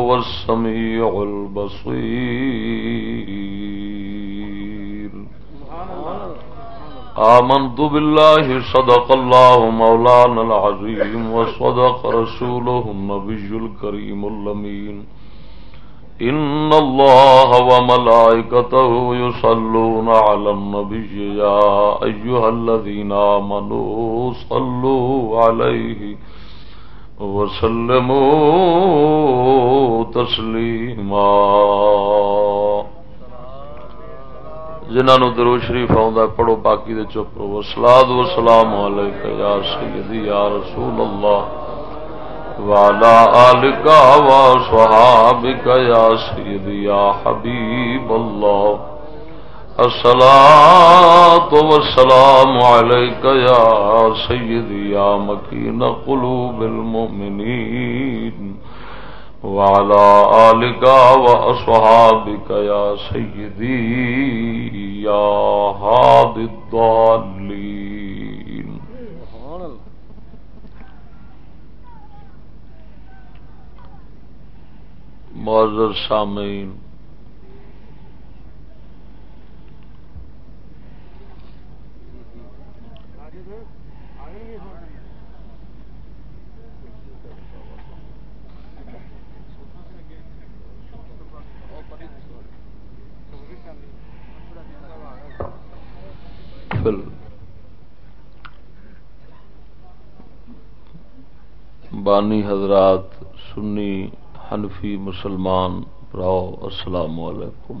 هو السميع البصير. آمنت بالله صدق الله مولانا العظيم وصدق رسوله النبي الكريم اللمين إن الله وملائكته يصلون على النبي. يا أيها الذين آمنوا صلوا عليه. وسلم وسلموا تسلیما۔ جنہوں درو شریف آ پڑھو باقی دے چپ رو سلاد و سلام یا سیدی، یا رسول اللہ۔ والا آلکا و صحابکا یا سیدی، یا حبیب اللہ۔ الصلاة والسلام عليك يا سيدي يا مكين قلوب المؤمنين وعلى آلك وأصحابك يا سيدي يا هاد الضالين. معذر سامعين بانی حضرات سنی حنفی مسلمان راؤ السلام علیکم۔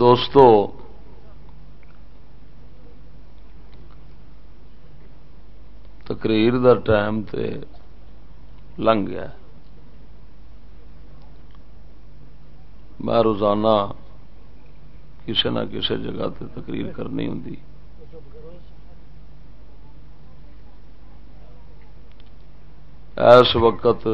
دوستو، تقریر دا ٹائم تے لنگ گیا۔ میں روزانہ کسی نہ کسی جگہ تے تقریر کرنی ہوں اس وقت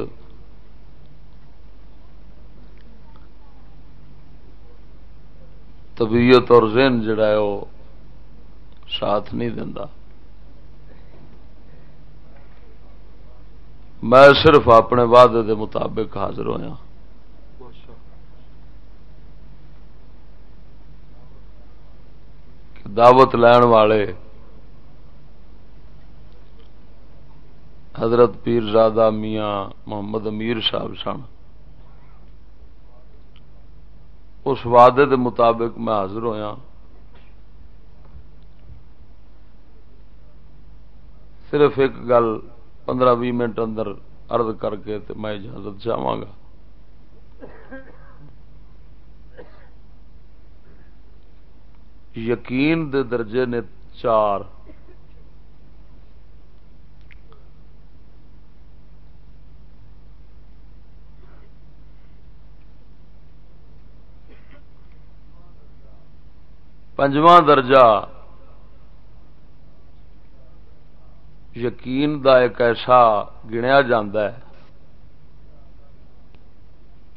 طبیعت اور ذہن جڑا ہے وہ ساتھ نہیں دینا میں صرف اپنے وعدے دے مطابق حاضر ہوا دعوت لین والے حضرت پیر زادہ میاں محمد امیر صاحب سن۔ اس وعدے دے مطابق میں حاضر ہوا صرف ایک گل پندرہ بھی منٹ اندر عرض کر کے میں اجازت چاہا گا۔ یقین دے درجے نے چار پنجواں درجہ۔ یقین دا ایک ایسا گنیا جاندہ ہے،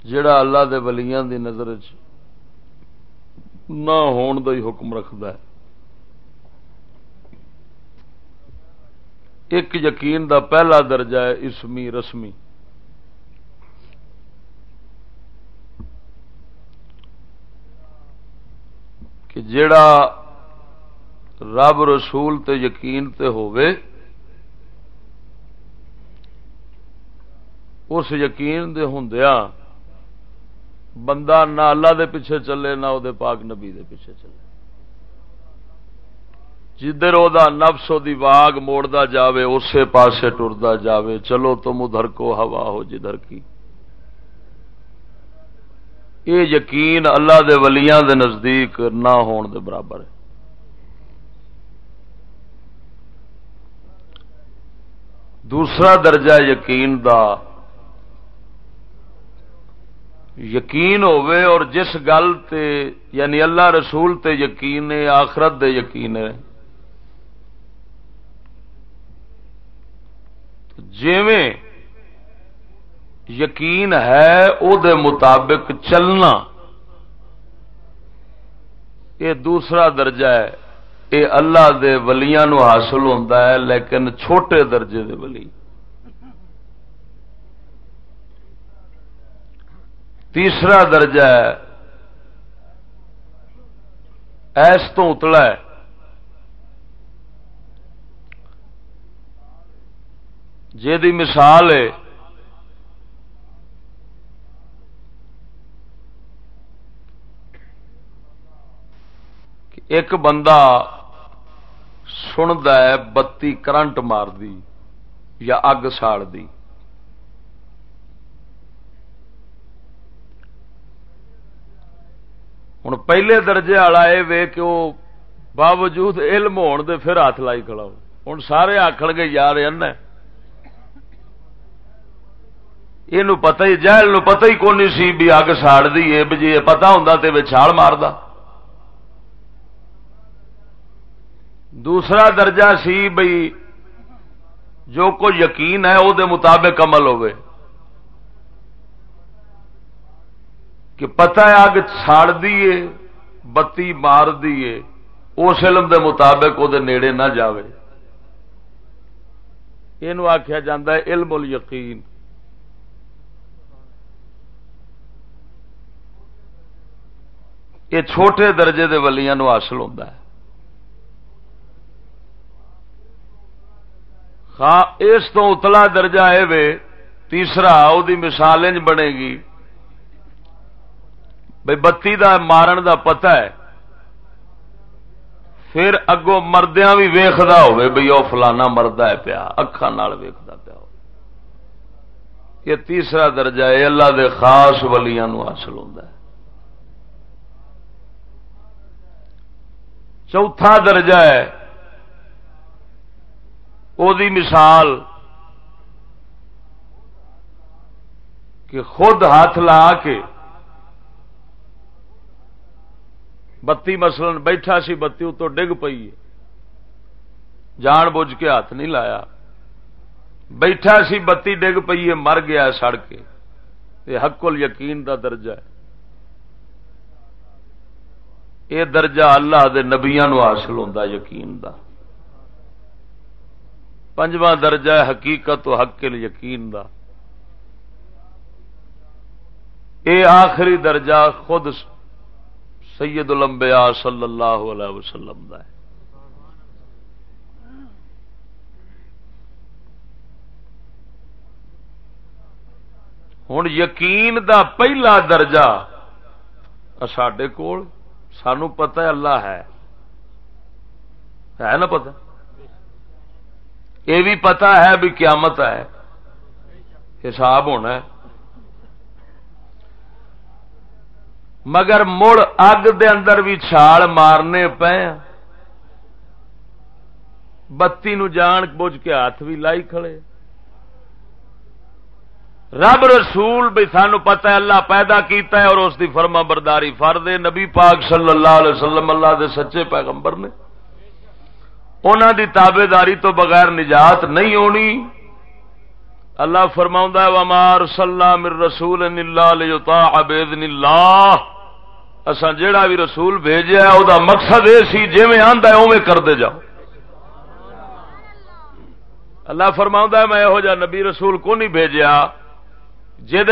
جڑا اللہ دے ولیاں دی نظر چ نہ ہون دا ہی حکم رکھد ہے۔ ایک یقین دا پہلا درجہ ہے اسمی رسمی۔ جڑا رب رسول تے یقین تے ہوئے اس یقین دے ہندیا بندہ نہ اللہ دے پیچھے چلے، نہ دے پاک نبی دے پیچھے چلے۔ جدھر وہ نفس دی واگ موڑتا جاوے، اسی پاسے ٹرتا جاوے، چلو تم ادھر کو ہوا ہو جدھر کی۔ یہ یقین اللہ دے ولیاں دے نزدیک نہ ہون دے برابر ہے۔ دوسرا درجہ یقین دا، یقین ہوئے اور جس گل تے یعنی اللہ رسول تے یقین ہے، آخرت دے یقین ہے۔ جیویں یقین ہے او دے مطابق چلنا۔ یہ دوسرا درجہ ہے۔ یہ اللہ دے ولیاں نو حاصل ہوتا ہے، لیکن چھوٹے درجے دے ولی۔ تیسرا درجہ ہے۔ ایس تو اتلا ہے۔ جی مثال ہے۔ ایک بندہ سند ہے، بتی کرنٹ مار دی یا اگ ساڑ دی ہوں پہلے درجے والا یہ وے کہ وہ باوجود علم ہون دے پھر ہاتھ لائی کھڑا ہوں سارے آخر گے، یار یہ پتا ہی جہل پتا ہی کون سی بھی اگ ساڑ دی جی پتا ہوں تو چھال مار دوسرا درجہ سی بھائی جو کوئی یقین ہے وہ مطابق عمل ہوئے۔ کہ پتہ ہے اگ ساڑ دیے بتی مار دیے اس علم دے مطابق وہ نیڑے نہ جاوے۔ یہ آخیا جا علم ال یقین یہ چھوٹے درجے دے ولیاں نو حاصل ہوتا ہے۔ اس تو اتلا درجہ ہے تیسرا وہ مثال انج بنے گی۔ بھائی بتی دا مارن دا پتہ ہے۔ پھر اگوں مردیا بھی ویختا ہوئے بھائی وہ فلانا مرد ہے پیا اکھان ویختا پیا ہو یہ تیسرا درجہ ہے اللہ دے خاص ولیاں نو حاصل ہوتا ہے۔ چوتھا درجہ ہے وہ مثال کہ خود ہاتھ لا کے بتی مثلا بیٹھا سی، بتی اتو ڈگ پئی جان بوجھ کے ہاتھ نہیں لایا۔ بیٹھا سی، بتی ڈگ پئی ہے، مر گیا سڑ کے یہ حق یقین دا درجہ ہے۔ یہ درجہ اللہ دے نبیا نو حاصل ہوتا یقین دا۔ پنجواں درجہ ہے حقیقت و حق ال یقین دا۔ اے آخری درجہ خود سید الانبیاء صلی اللہ علیہ وسلم دا ہے۔ ہوں یقین دا پہلا درجہ سڈے کول، سانو پتہ ہے، اللہ ہے۔ ہے نا پتہ؟ یہ بھی پتا ہے بھی قیامت ہے۔ حساب ہونا ہے۔ مگر مڑ اگ دے اندر بھی چھال مارنے پے۔ بتی نو جان بوجھ کے ہاتھ بھی لائی کھڑے۔ رب رسول بھی سانو پتہ ہے اللہ پیدا کیتا ہے اور اس دی فرما برداری فرد نبی پاک صلی اللہ علیہ وسلم اللہ دے سچے پیغمبر نے۔ انہوں دی تابے داری تو بغیر نجات نہیں ہونی۔ اللہ فرما ومار صلاح مر رسول اللہ اسا جیڑا بھی رسول بھیجا او دا مقصد یہ سی جی میں آندا ہے اوے کرتے جاؤ۔ اللہ فرما میں یہو جا نبی رسول کو نہیں بھیجا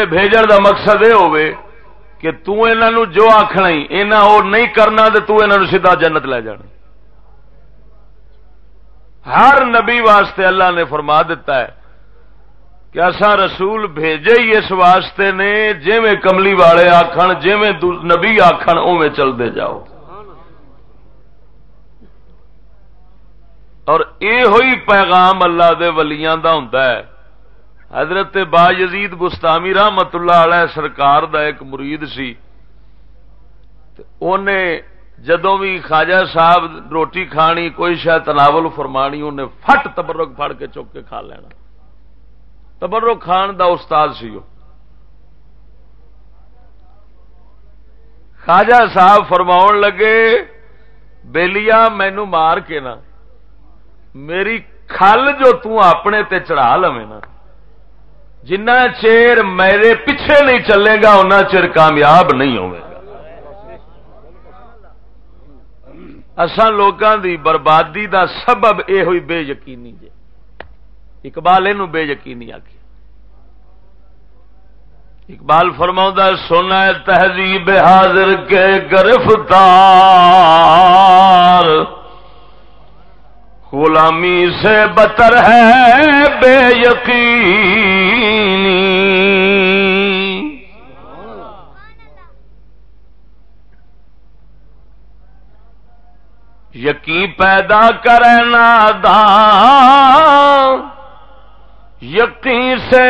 بھیجن دا مقصد یہ ہوئے کہ تنہوں جو آخنا یہاں وہ نہیں کرنا تو سیدا جنت لے جانا۔ ہر نبی واسطے اللہ نے فرما دیتا ہے کہ ایسا رسول بھیجے ہی اس واسطے نے جی میں کملی والے آخر جی میں نبی آخر اوے چلتے جاؤ۔ اور یہ ہوئی پیغام اللہ دے ولیاں دا ہوں حضرت با یزید بستامی رحمت اللہ علیہ سرکار دا ایک مرید سی۔ جدو بھی خواجہ صاحب روٹی کھانی، کوئی شاید تناول فرمانی، انہیں فٹ تبرک پھڑ کے چک کے کھا لینا۔ تبرک کھان دا استاد سی خواجہ صاحب فرماؤ لگے بےلیا مینو مار کے نا، میری کھل جو تنے تے چڑھا لو نا جنا چیر میرے پیچھے نہیں چلے گا ان چر کامیاب نہیں ہوگا لوگوں دی بربادی دا سبب یہ ہوئی بے یقینی جے۔ اقبال یہ بے یقینی آخی اقبال فرما سونا تہذیب حاضر کے گرفتار۔ غلامی سے بتر ہے، بے یقینی یقین پیدا کرنا دان یقین سے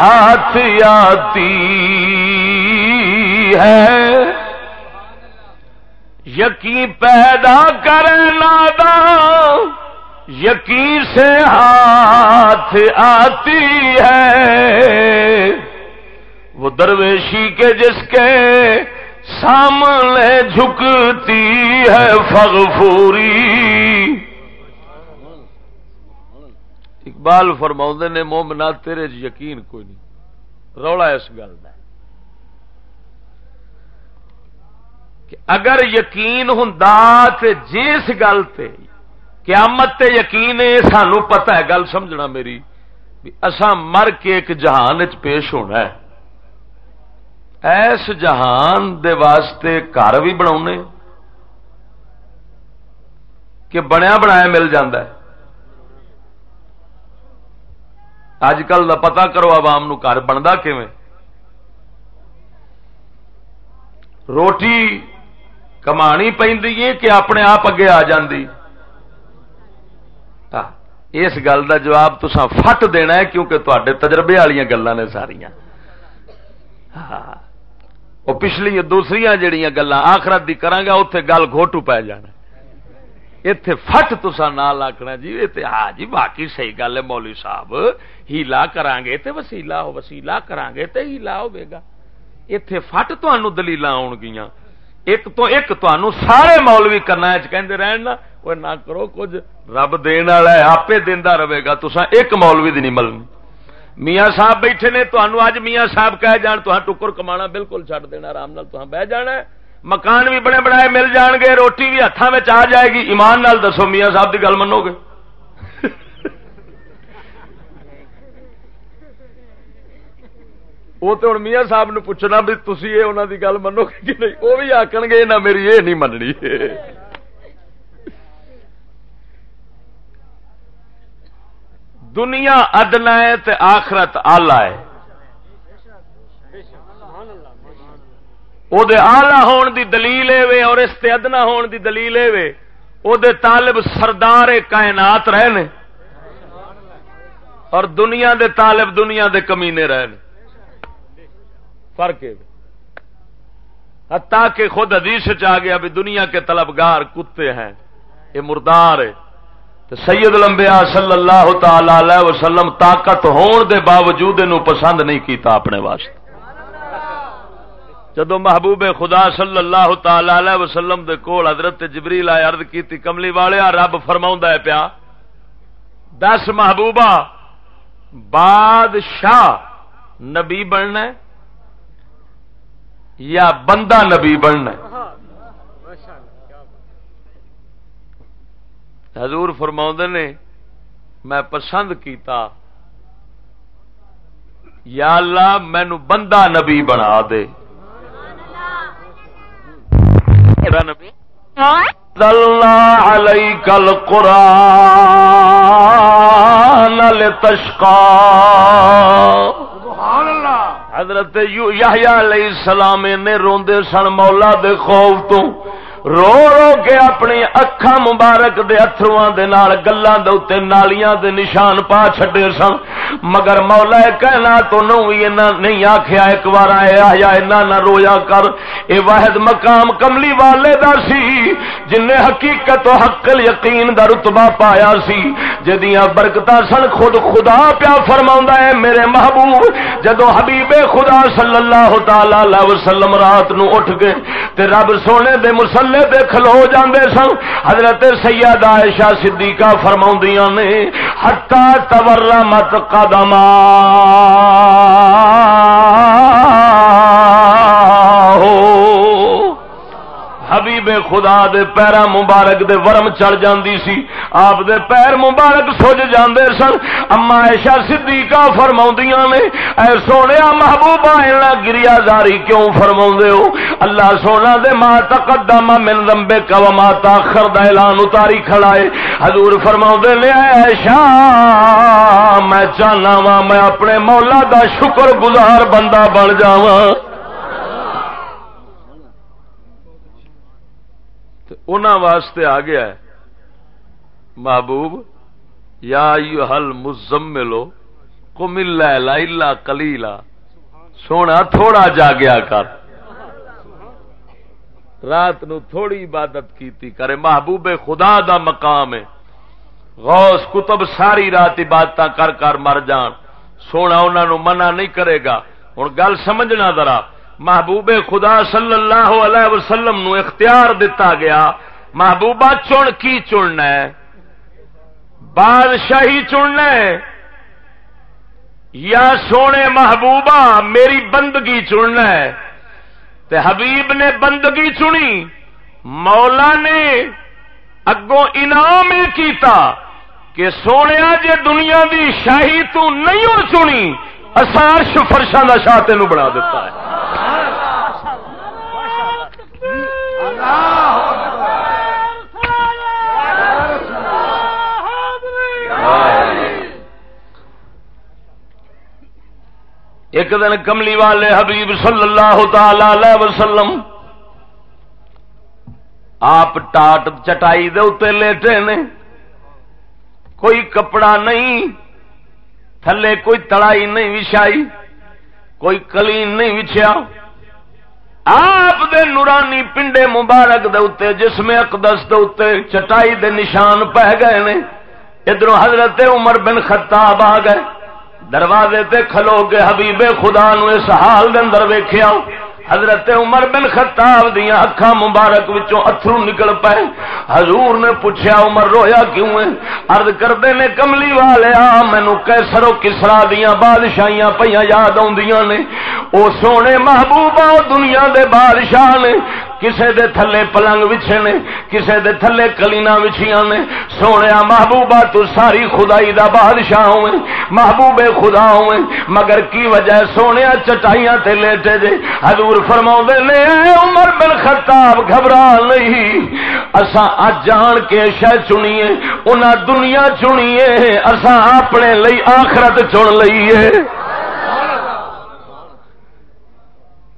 ہاتھ آتی ہے. یقین پیدا کرنا دان یقین سے ہاتھ آتی ہے. وہ درویشی کے جس کے سامنے جھکتی ہے فغفوری۔ اقبال فرما نے مومنا تیرے یقین کوئی نہیں۔ رولا اس گل کا اگر یقین ہوں جس گل تے قیامت تے یقین ہے، سانو پتہ ہے، گل سمجھنا میری اسا مر کے ایک جہان چ پیش ہونا ہے۔ ایس جہان دے واسطے گھر بھی بنا کہ بنیا بنایا مل ہے۔ اج کل کا پتا کرو عوام گھر بنتا کیون روٹی کمانی پہ کہ اپنے آپ اگے آ جاندی۔ اس گل کا جواب تسا فٹ دینا ہے کیونکہ تے تجربے والی گلان نے ساریا ہاں وہ پچھلی دوسری جہیا گلا آخرت کی کرا گا اتے گل گھوٹو پی جانا۔ اتے فٹ تسا نہ آخنا جی ہاں جی باقی صحیح گل ہے، مولوی صاحب، ہیلا کران گے تے وسیلا ہو وسیلا کران گے تے ہیلا ہوے گا۔ اتے فٹ تمہوں دلیل آن گیا ایک تو ایک تنوع سارے مولوی کرنا کہندے رہن نا وہ نہ کرو، کچھ رب دین والا ہے آپ دینا رہے گا تو ایک مولوی دی نہیں ملنی۔ میاں صاحب بیٹھے نے تمہوں اج میاں صاحب کہہ جان تو ٹکر کما بالکل چڈ دینا، آرام نال بہ جانا ہے۔ مکان بھی بڑے بڑے مل جان گے، روٹی بھی ہاتھوں میں آ جائے گی۔ ایمان نال دسو میاں صاحب کی گل منو گے۔ وہ تو ہوں میاں صاحب نے پوچھنا بھی تھی یہ انہوں کی گل منو گے کہ نہیں؟ وہ بھی آخن گے، نہ میری یہ نہیں مننی۔ دنیا ادنا ہے تے آخرت آلہ ہے۔ وہ آلہ ہون دی دلیل ہے اور اس تے ادنا ہون دی دلیل ہے وہ طالب سردار کائنات رہے اور دنیا دے طالب دنیا دے کمینے رہے فرق ہے کہ خود حدیث چ گیا بھی دنیا کے طلبگار کتے ہیں۔ یہ مردار ہے تو سید لمبیا صلی اللہ تعالی وسلم طاقت ہون دے باوجود پسند نہیں کیتا اپنے واسطے۔ جدو محبوب خدا صلی اللہ تعالی وسلم دے کول حضرت جبریل آئے عرض کی کملی والے رب فرما ہے پیا، دس محبوبہ بادشاہ نبی بننا یا بندہ نبی بننا حضور فرما نے میں پسند کیتا۔ یا اللہ مینو بندہ نبی بنا دے۔ نبی عليك القرآن لتشقى حضرت یحییٰ علیہ السلام نے روندے سن مولا دے خوف تو۔ رو رو کے اپنی اکھا مبارک دے اترواں دے نال گلاں دے اوتے نالیاں دے نشان پا چھڈے سن۔ مگر مولا کہنا تو نو نہیں آکھیا، ایک بار آیا یا اینا نہ رویا کر۔ اے واحد مقام کملی والے دا سی جن نے حقیقت و حق یقین دا رتبہ پایا سی۔ جدیاں برکتاں سن، خود خدا پیا فرماوندا ہے میرے محبوب، جدو حبیب خدا صلی اللہ تعالی علیہ وسلم رات نو اٹھ گئے، تے رب سونے دے مسلم دے کھلو جاندے سن۔ حضرت سید عائشہ صدیقہ فرماؤں نے حتی تورمت قدمہ حبیب خدا دے پیرا مبارک دے ورم چڑھ جاندی سی۔ آپ دے پیر مبارک سج جاندے سن۔ اما ایشا صدیقہ فرماؤں نے، اے سونے محبوبہ اینا گریا زاری کیوں فرماؤں ہو؟ اللہ سونا دے ما تقدم من ذنبے کا وما تاخر دا اعلان اتاری کھڑائے حضور فرماؤں دے لے ایشا میں چاہنا وا، میں اپنے مولا دا شکر گزار بندہ بن جاواں۔ واسطے آ گیا ہے۔ محبوب، یا حل مزم ملو کو مل لا کلیلا سونا تھوڑا جاگیا کر۔ رات نو تھوڑی عبادت کیتی کرے۔ محبوب خدا دا مقام ہے۔ غوث کتب ساری رات عبادت کر کر مر جان۔ سونا انہوں منع نہیں کرے گا۔ ہوں گل سمجھنا ذرا۔ محبوب خدا صلی اللہ علیہ وسلم نو اختیار دتا گیا۔ محبوبہ چن کی چننا ہے؟ بادشاہی چننا ہے؟ یا سونے محبوبہ میری بندگی چننا ہے؟ تے حبیب نے بندگی چنی، مولا نے اگوں انعام کیتا کہ سونے جے دنیا دی شاہی تو نہیں ہو چنی اثار فرشاں کا شاہ تین بنا دیتا ہے۔ ایک دن کملی والے حبیب صلی اللہ تعالی وسلم آپ ٹاٹ چٹائی دے اتنے لیٹے نے۔ کوئی کپڑا نہیں، تھلے کوئی تڑائی نہیں وچھائی، کوئی کلین نہیں وچھیا۔ آپ دے نورانی پنڈے مبارک دے اتنے جسم اقدس دے اتنے چٹائی دے نشان پہ گئے نے۔ ادھر حضرت عمر بن خطاب آ گئے۔ دروازے تے کھلو کے حبیب خدا نو اس حال دے اندر ویکھیا حضرت عمر بن خطاب دیا اکھا مبارک وچوں اترو نکل پائے۔ حضور نے پوچھا عمر رویا کیوں ہے؟ ارد کرتے نے، کملی والے آ مینو کیسرو کسرا دیا بادشاہیاں پہ یاد آدیاں نے۔ او سونے محبوبہ دنیا دے بادشاہ نے۔ کسے دے تھلے پلنگ وچھے نے، کسے دے تھلے کلینا وچھیاں نے۔ سونے محبوبہ، تو ساری خدائی دا بادشاہ ہوئے محبوب خدا ہوئے۔ مگر کی وجہ سونے چٹائیاں تے لیٹے جے۔ حضور فرما نے عمر بن خطاب گھبرا نہیں۔ اسا اج جان کے شہ چنیے، انہاں دنیا چنیے اسا اپنے لئی آخرت چن لئیے۔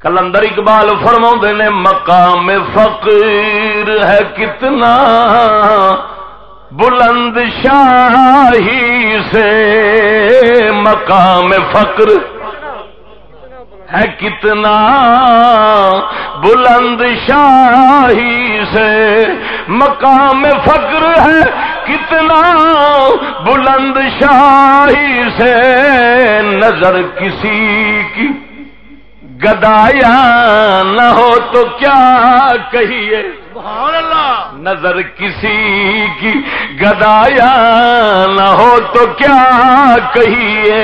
کلندر اقبال فرما نے، مقام فقیر ہے کتنا بلند شاہی سے۔ مقام فقر ہے کتنا بلند شاہی سے مقام فقر ہے کتنا بلند شاہی سے نظر کسی کی گدایا نہ ہو تو کیا کہیے؟ سبحان اللہ! نظر کسی کی گدایا نہ ہو تو کیا کہیے؟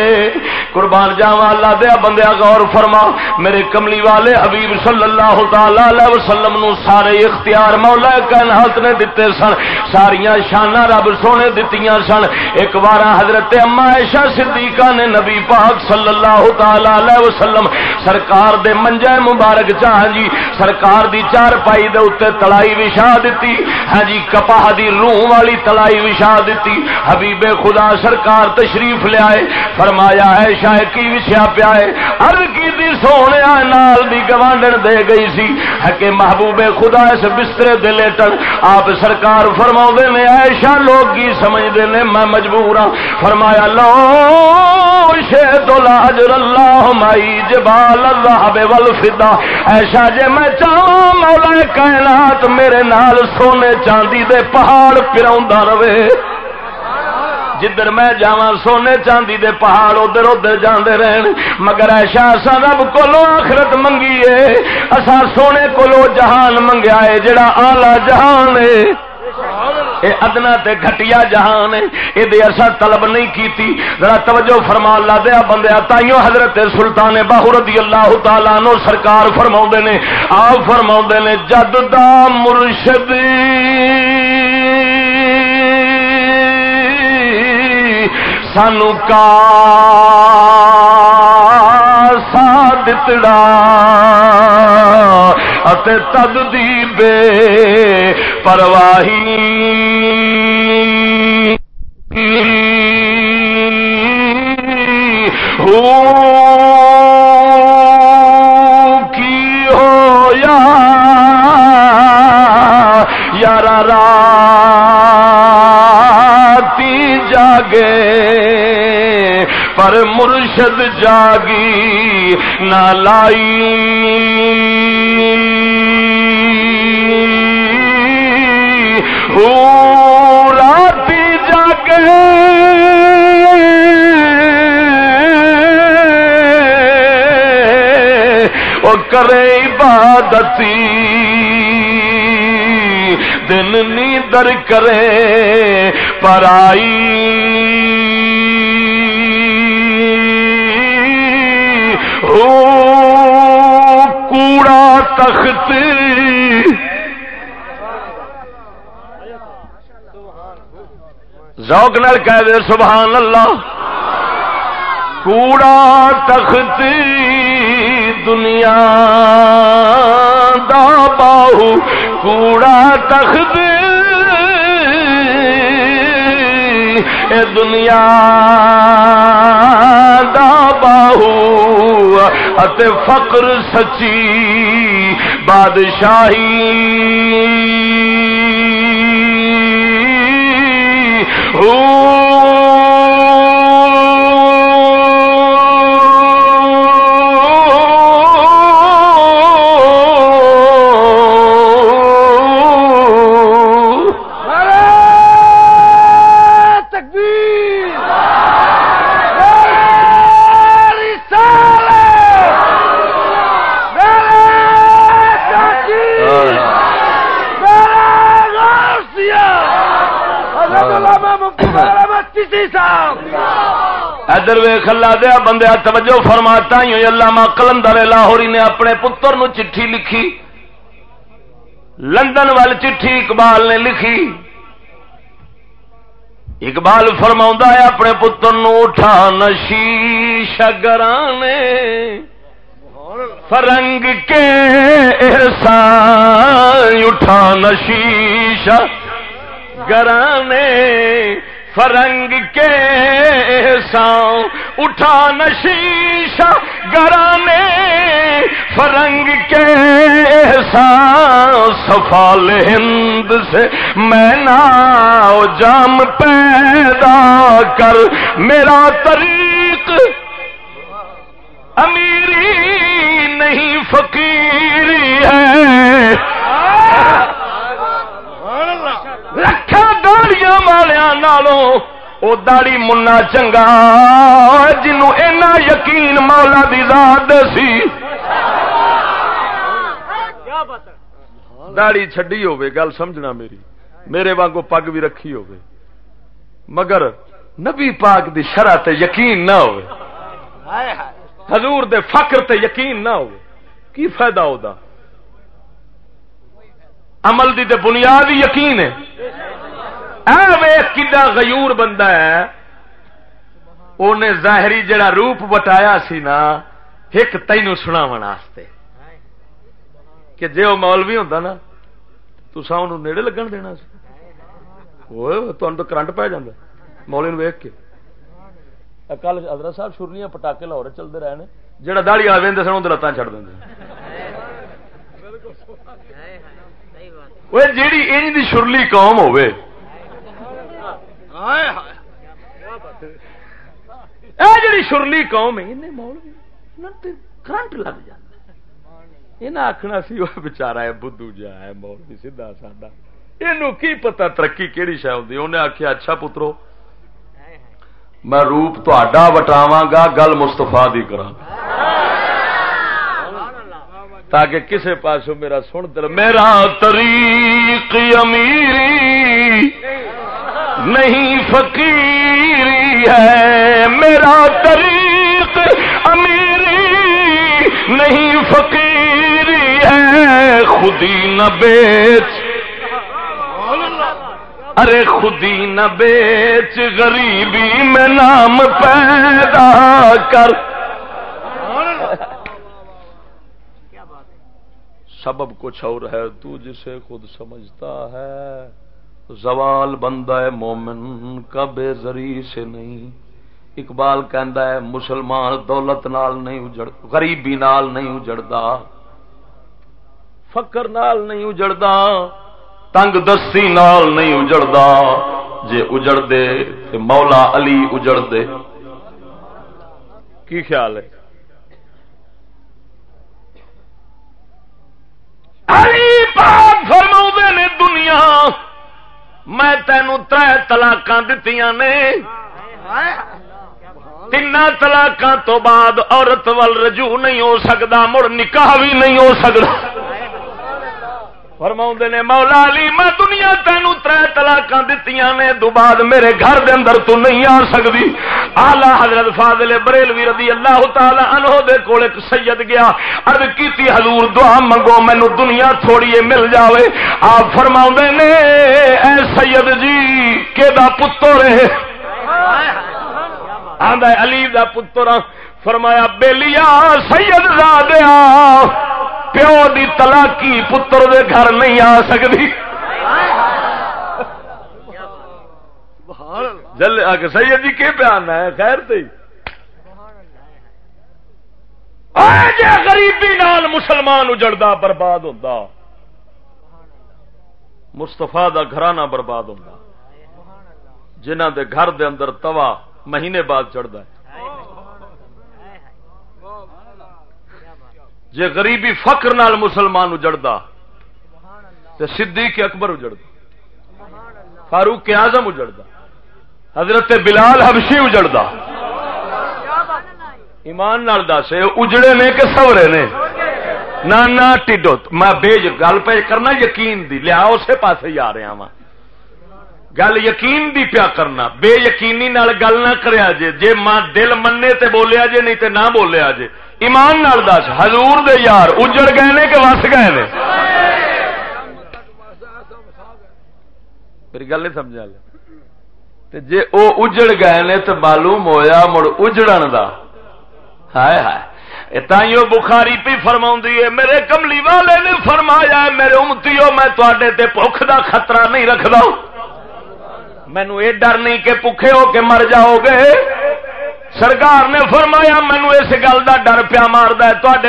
قربان جاوا اللہ دیا بندیا غور فرما، میرے کملی والے حبیب صلی اللہ تعالی علیہ وسلم نو سارے اختیار مولا کائنات نے دیتے سن، ساریاں شانہ رب سونے دتیاں سن۔ ایک بار حضرت اما عائشہ صدیقہ نے نبی پاک صلی اللہ تعالی علیہ وسلم، سرکار دے منجے مبارک چاہ جی سرکار دی چار پائی دے اتنے تڑائی تلائی وچھا دیتی۔ ہاں جی کپاہ دی روح والی تلائی وچھا دیتی۔ حبیب خدا سرکار تشریف لیا فرمایا ہے شاید کی وچھا پیا ہے؟ ارد کی دی سونے نال دی گوانڈن دے گئی سی۔ ہے کہ محبوب خدا اس بسترے دے لیٹن۔ آپ سرکار فرما نے ایشا لوگ کی سمجھتے نے، میں مجبور ہوں فرمایا، لو شید لاجر اللہ مائی جبال الذهب والفضہ ایشا جے میں چاہوں، مولا کائنات میرے نال سونے چاندی دے پہاڑ پراؤں رہے۔ جدھر میں جا سونے چاندی دے پہاڑ ادھر ادھر جانے رہن، مگر ایشا اصا رب کو آخرت منگیے۔ اصا سونے کو جہان منگیا ہے جڑا آلہ جہان ہے۔ اے ادنا تے گھٹیا جہان ہے۔ یہ اصا طلب نہیں کیتی۔ ذرا توجہ فرما اللہ دیا بندیا، تائیوں حضرت سلطان باہو رضی اللہ تعالیٰ نو سرکار فرما نے، آپ فرما نے، جد دا مرشد سانو کا سا دتڑا۔ اتے تد دی پرواہی کی ہو یا یار جاگے پر مرشد جاگی نہ لائی راتی جاگے وہ کرے عبادتی دن نیندر کرے پر آئی کوڑا تخت ذوق نال کہہ دے، سبحان اللہ۔ کوڑا تخت دنیا دا باہو۔ کوڑا تخت اے دنیا دا باہو۔ اتے فقر سچی، بادشاہی۔ ہوں جی ادھر وے کلا دیا بندے، توجہ فرماتا ہی کلندر لاہوری نے اپنے پتر نو چٹھی لکھی۔ لندن وال چٹھی اقبال نے لکھی۔ اقبال فرما ہے، اپنے پتر نو اٹھا نشی شگرانے۔ فرنگ کے احسان اٹھا نشیش گرانے فرنگ کے احسان اٹھا نشیش گرانے فرنگ کے احسان سفال ہند سے میں نا جام پیدا کر۔ میرا طریق امیری نہیں، فقیری ہے۔ داڑیاں والوں وہ داڑی منا چنگا جنوں اینا یقین مولا دی ذات سی۔ داڑی چڈی ہوے گل سمجھنا میری۔ میرے وانگو پگ بھی رکھی ہوے مگر نبی پاک دی شرح تے یقین نہ ہوئے حضور دے فقر تے یقین نہ ہو کی فائدہ ہوتا عمل دی تے بنیاد یقین ہے۔ غیور بندہ ہے انہیں ظاہری جڑا روپ بٹایا سی نا ایک تینو سنا واسطے کہ جی وہ مولوی ہوتا نا تو انہوں نیڑے لگن دینا سی۔ تو کرنٹ پی جا مولوی ویک کے۔ کل حضرت صاحب شرنیاں پٹاکے لاہور چلتے رہے ہیں جہاں دہڑی والے سن اندر لتان چڑھ دیں جیڑی دی شرلی قوم ہوے جیڑی شرلی قوم ہے مولوی کرنٹ لگ جائے انہیں آخنا سی وہ بچارا ہے، بدھو جا ہے، مولوی سیدا ساڈا یہ کی پتا ترقی کہڑی شہ ہوتی انہیں آخیا اچھا پترو، میں روپ تا وٹاوا گا گل مستفا دی کرا تاکہ کسے پاس میرا سن در میرا طریق امیری۔ نہیں فقیری ہے، میرا طریق امیری نہیں فقیری ہے، خودی نہ بیچ۔ ارے خودی نہ بیچ، غریبی میں نام پیدا کر۔ سبب کچھ اور ہے، تو جسے خود سمجھتا ہے۔ زوال بندہ ہے مومن کا بے ذریع سے نہیں۔ اقبال کہندا ہے مسلمان دولت نال نہیں اجڑ غریبی نال نہیں اجڑدا۔ فقر نال نہیں اجڑدا۔ تنگ دستی نال نہیں اجڑدا۔ جے اجڑ دے تے مولا علی اجڑ دے کی خیال ہے؟ علی پاک فرما نے دنیا۔ میں تینوں تر تلاک دتی نے. تین تلاک تو بعد عورت ول رجوع نہیں ہو سکتا مڑ نکاح بھی نہیں ہو سکتا فرما نے، مولا علی، میں دنیا تینوں تر تلاک دیتی نے، دو بعد میرے گھر دے اندر تو نہیں آ سکتی آلہ حضرت فاضل بریلوی رضی اللہ تعالی عنہ دے کول ایک سید گیا، عرض کیتی، حضور، دعا منگو مینو دنیا تھوڑی جی مل جاوے۔ آپ فرما نے، اے سید جی کہ پتر ہے؟ آدھا علی دا پتر۔ فرمایا بیلیا سید زادیا پیو دی تلاکی پتر دے گھر نہیں آ سکتی جل سید جی کے بیان ہے؟ خیر تے۔ غریبی نال مسلمان اجڑتا برباد ہوتا مستفا دا گھرانہ برباد ہوتا جنہ دے گھر دے اندر توا مہینے بعد چڑھتا ہے۔ جے غریبی فقر نال مسلمان اجڑتا تو صدیق اکبر اجڑتا فاروق اعظم اجڑتا حضرت بلال حبشی اجڑتا ایمان نال دس اجڑے نے کہ سورے نے؟ نانا ٹھڈو میں بےج گل پہ کرنا یقین دی، لیا اسے پاس ہی آ رہا وا گل یقین دی پیا کرنا، بے یقینی نال گل نہ کریا جے جے ماں دل منے تے بولیا جے، نہیں تے نہ بولیا جے۔ ایمان نال دس، حضور دے یار، اجڑ گئے نے کہ وس گئے نے؟ میری گل سمجھا لے جے او اجڑ گئے نے تو معلوم ہویا مڑ اجڑن دا۔ ہائے ہائے۔ تائیو بخاری پی فرما ہے، میرے کملی والے نے فرمایا ہے، میرے امتیو میں تے بخ دا خطرہ نہیں رکھدا۔ مینو یہ ڈر نہیں کہ بکھے ہو کے مر جاؤ گے۔ سرکار نے فرمایا مینو اس گل کا ڈر پیا مارد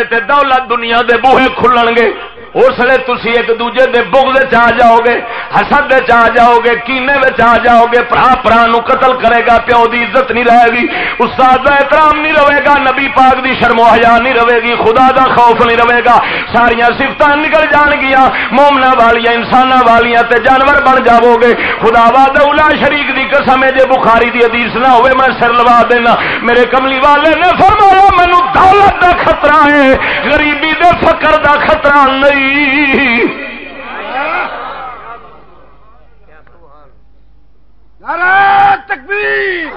تے دولت دنیا دے بوہے کھلن گے اس لیے تھی ایک دوجے دے بغض آ جاؤ گے حسد آ جاؤ گے کینے آ جاؤ گے برا برا نو قتل کرے گا، پیو دی عزت نہیں رہے گی، استاد کا احترام نہیں رہے گا، نبی پاک دی شرم و حیا نہیں رہے گی، خدا دا خوف نہیں رہے گا ساریا سفت نکل جان گیا مومنا والیا انسان والیا تے جانور بن جاؤ گے خدا وا دولا شریک دی قسم ہے، جے بخاری دی حدیث نہ ہوئے، میں سر لوا دینا۔ میرے کملی والے نے فرمایا مینو دولت دا خطرہ ہے، غریبی دے فقر دا خطرہ نہیں تکبیر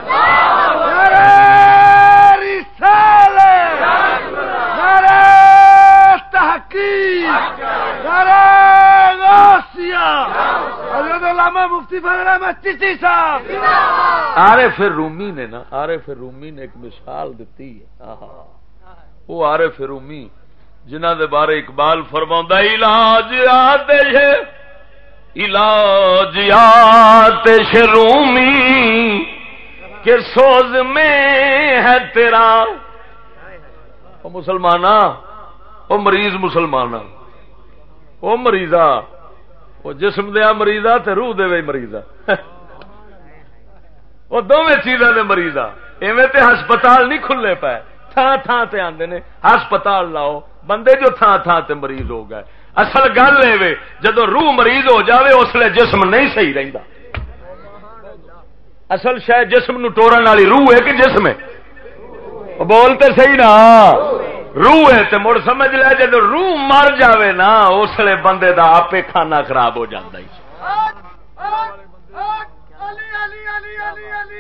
تحقیق مفتی صاحب۔ آرے پھر رومی نے نا، آرے پھر رومی نے ایک مثال دیتی ہے۔ وہ آرے پھر رومی جنہ دے بارے اقبال فرما علاج آتش علاج آتش رومی کے سوز میں ہے تیرا. مسلمان وہ مریض مسلمان وہ مریضا وہ جسم دیا مریضا تے روح دے مریضا۔ وہ دونوں چیزاں دے مریضا، ایویں تے ہسپتال نہیں کھلے پائے تھان تھان تے آندے نے، ہسپتال لاؤ۔ بندے جو تھان تھان تے مریض ہو گئے۔ اصل گل ہے جدو روح مریض ہو جاوے، اس لیے جسم نہیں صحیح رہتا اصل شاید جسم نو ٹورن والی روح ہے کہ جسم ہے؟ بولتے صحیح نا۔ روح ہے تو مڑ سمجھ لیا جب روح مر جاوے نا، اس لیے بندے دا آپ کھانا خراب ہو جاتا ہی۔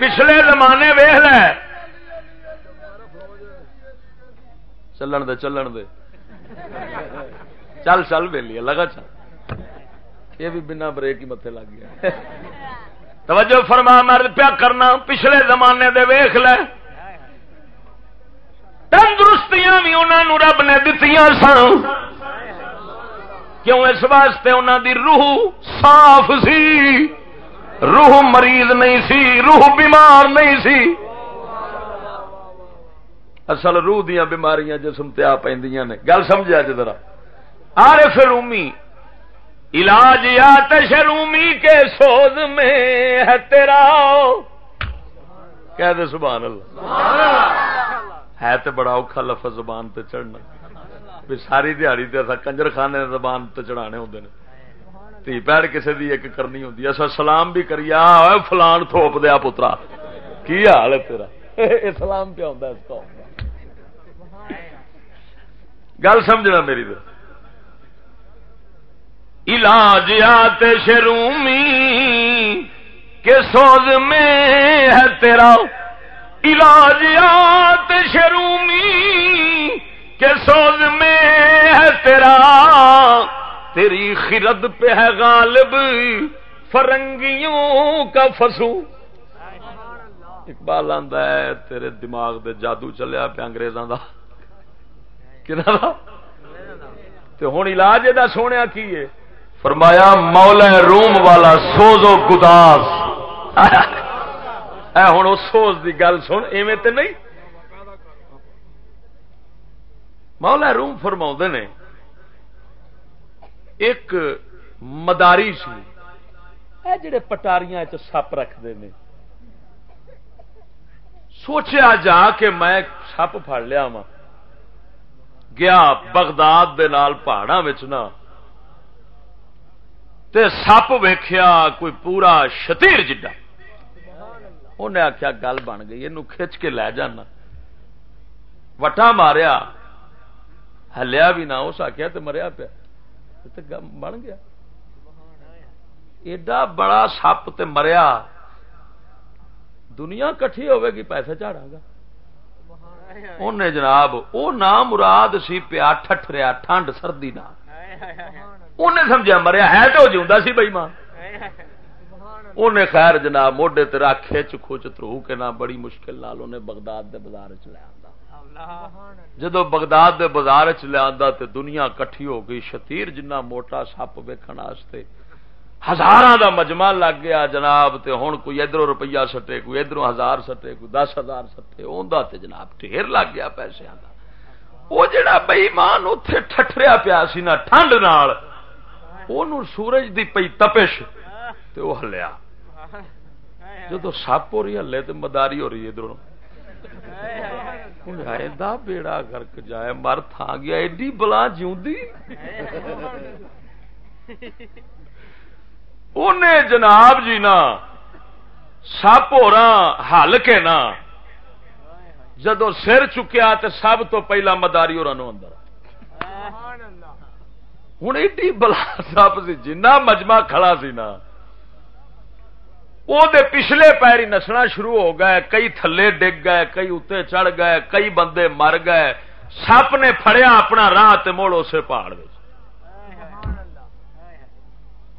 پچھلے زمانے ویخ لے۔ چلن دے چلن دے۔ چل چل ویلی لگا چل۔ یہ بھی بنا بریک ہی متے لگ گیا۔ توجہ فرما، مرد پیا کرنا، پچھلے زمانے دے ویخ لے۔ تندرستیاں بھی انہوں رب نے دتی سن کیوں اس واسطے انہوں دی روح صاف سی؟ روح مریض نہیں سی، روح بیمار نہیں سی۔ اصل روح دیا بیماریاں جسم تے آ پہ گل سمجھا جی ذرا۔ آر فرومی علاج یا تشرومی کے سوز میں ہے تیرا۔ کہہ دے سبحان اللہ۔ ہے تو بڑا اوکھا لفظ زبان تے چڑھنا۔ بھی ساری دیہڑی تے کنجر خانے زبان تے چڑھانے ہوندے نے۔ تھی پیڑ کسی دی ایک کرنی ہوندی۔ اصا سلام بھی کری فلان تھوپ دیا پترا۔ کی حال ہے تیرا؟ سلام پیا ہوں اس قوم گل سمجھنا میری تو۔ علاج آتے شرومی کے سوز میں ہے تیرا۔ علاج آتے شرومی کے سوز میں ہے تیرا۔ تیری خرد پہ ہے غالب فرنگیوں کا فسو۔ اقبال آدھا ہے، تیرے دماغ دے جادو چلیا پہ انگریزاں کا ہوں علاج یہ سونے کی ہے فرمایا مولا روم والا سوزو گداس ہوں اس سوز کی گل سن ایویں تو نہیں مولا روم فرما نے ایک مداری سی جڑے پٹاریاں سپ رکھتے ہیں سوچیا جا کہ میں سپ پڑ لیا وا گیا بغداد دے نال پہاڑا نا۔ تے سپ ویخیا کوئی پورا شتیر جڈا۔ انہیں آخیا گل بن گئی یہ کھچ کے لے جانا۔ وٹا ماریا، ہلیا بھی نہ، اس آخیا تو مریا پیا۔ بن گیا۔ ایڈا بڑا سپ تے مریا۔ دنیا کٹھی ہوے گی، پیسے چاڑا گا۔ انہیں جناب وہ نام مراد سی پیا ٹھٹریا ٹھنڈ سردی نہ انہیں سمجھا مریا ہے تو جیوا سی بئی ماں انہیں خیر جناب موڈے تیرا کھچ کھچ ترو کے نہ بڑی مشکل نال انہیں بغداد دے بازار چ لیا جدو بغداد دے بازار چ لیا تے دنیا کٹھی ہو گئی شتیر جنہ موٹا سپ ویکن ہزار دا مجمع لگ گیا جناب تے ہوں کوئی ادھر روپیہ سٹے، کوئی ادھر ہزار سٹے، کوئی دس ہزار سٹے اندر تے جناب ڈھیر لگ گیا پیسے کا وہ جڑا بئیمان اتے ٹھٹریا پیا سی نا، ٹھنڈ نال سورج دی پئی تپش تے وہ ہلیا۔ جدو سپ ہو رہی ہلے تو مداری ہو رہی ادھر بیڑا گرک جائے، مر تھا گیا، ایڈی بلا جی انہیں جناب جی نا سپ ہو ہل کے نا۔ جدو سر چکیا تو سب تو پہلا مداری اور اندر۔ ہوں ایڈی بلا سپ سی جنا مجمع کھڑا سی نا۔ وہ پچھلے پیری نسنا شروع ہو گئے، کئی تھلے ڈگ گئے، کئی اتنے چڑھ گئے، کئی بندے مر گئے۔ سپ نے فڑیا اپنا راہ موڑ اسے پہاڑ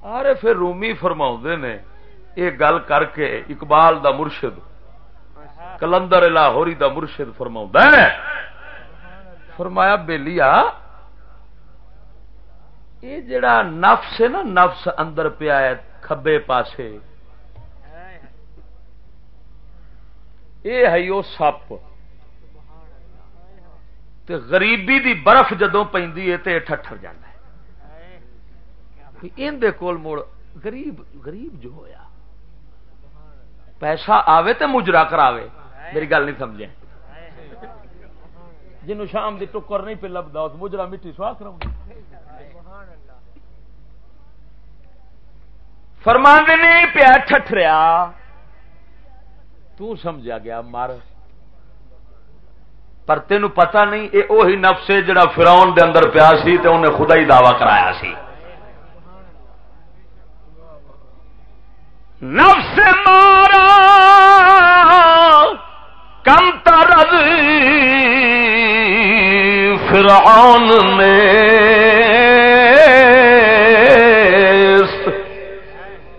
ارے پھر رومی فرما نے یہ گل کر کے اقبال دا مرشد کلندر لاہوری دا مرشد فرما فرمایا بےلیا یہ جڑا نفس ہے نا نفس اندر پیا ہے کھبے پاسے یہ ہے وہ سپ غریبی دی برف جدو پہ ٹھٹر جانا کول مڑ غریب غریب جو ہویا، پیسہ آوے تو مجرا کراوے، میری گل نہیں سمجھے۔ جنوں شام دی ٹکر نہیں پہ لبدا، اس مجرا مٹی سوا کراؤں۔ فرمان نہیں پیا ٹھٹریا تو سمجھا گیا، مر۔ پر تین پتا نہیں یہ وہی نفس جڑا فراؤن دے اندر پیا سی تے انہیں خدا ہی دعوی کرایا سی۔ نفس مارا، کم ترد فرعون نے۔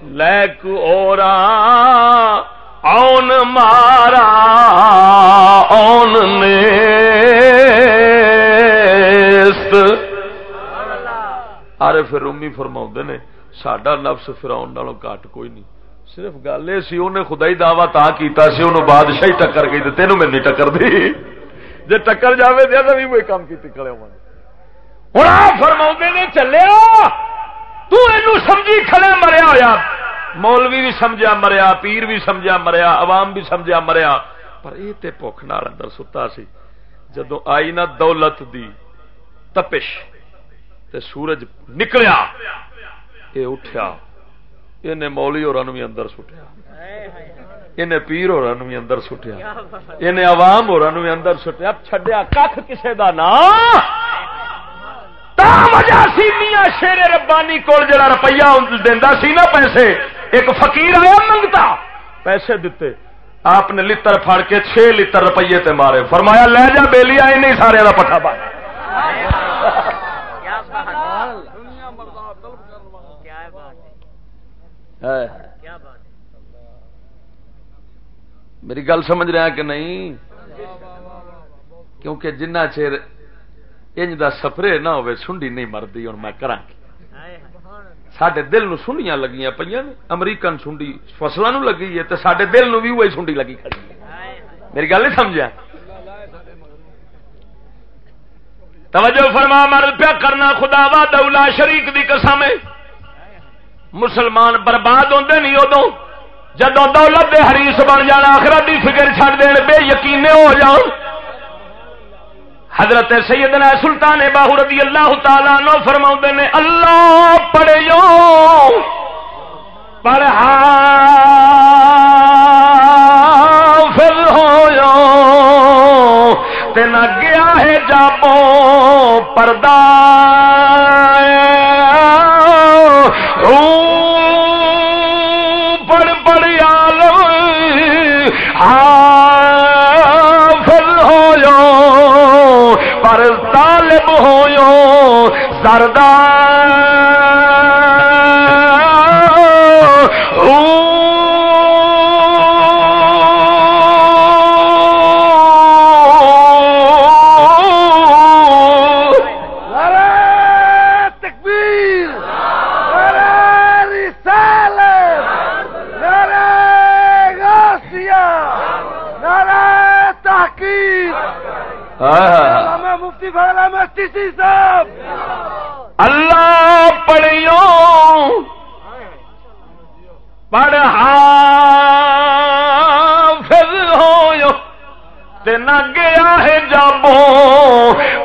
لیک اور اون مارا، اون نے۔ ارے پھر امی فرما نے سڈا نفس فراؤن نالوں کٹ کوئی نہیں۔ صرف گل یہ سی انہیں خدا ہی دعوی تا کیتا سی انہوں بادشاہی ٹکر گئی تو تینوں میں نہیں ٹکر دی جی ٹکر جائے دیا تو بھی کوئی کام کی کھڑے ہوں فرما نے چلیا تمجی کھڑے مریا ہوا مولوی بھی سمجھا مریا، پیر بھی سمجھا مریا، عوام بھی سمجھا مریا۔ پر یہ تے بخ نال اندر ستا سی۔ جدو آئی نا دولت دی تپش تے سورج نکلیا یہ اٹھیا۔ انہیں مولی اور بھی اندر سٹیا انہیں پیر اور بھی اندر سٹیا انہیں عوام اور بھی اندر سٹیا چڈیا کھ کسے دا نا میاں شیر ربانی کول جڑا روپیہ دینا سی نا پیسے ایک فقیر آیا منگتا پیسے دیتے آپ نے لتر پھڑ کے چھ لتر روپیے تے مارے فرمایا لے جا بیلی آئی نہیں سارے کا پٹھا پا میری گل سمجھ رہا کہ نہیں؟ کیونکہ جنہ چیر انج دا سفرے نہ ہوئے سنڈی نہیں مرد ہوں میں کرا سڈے دل نو سنڈیاں لگیاں پہ امریکن سنڈی فصلوں لگی ہے تو سڈے دل نو بھی وہی سنڈی لگی کھڑی میری گل نہیں سمجھا؟ توجہ فرما مرد پیا کرنا خدا وا دولا شریک دی قسم ہے مسلمان برباد ہوتے نہیں ادو جدو دولت دے حریص بن جانا، آخرت دی فکر چھڑ دین، بے یقینے ہو جان حضرت سیدنا سلطان باہو رضی اللہ تعالی نو فرما نے، اللہ پڑھے پڑھا پھر ہو تین گیا ہے جابو پردہ۔ طالب ہو سردار۔ نعرہ تکبیر والا مفتی صاحب۔ اللہ پڑھیوں پڑھا پھر ہو تے نہ گیا ہے جابو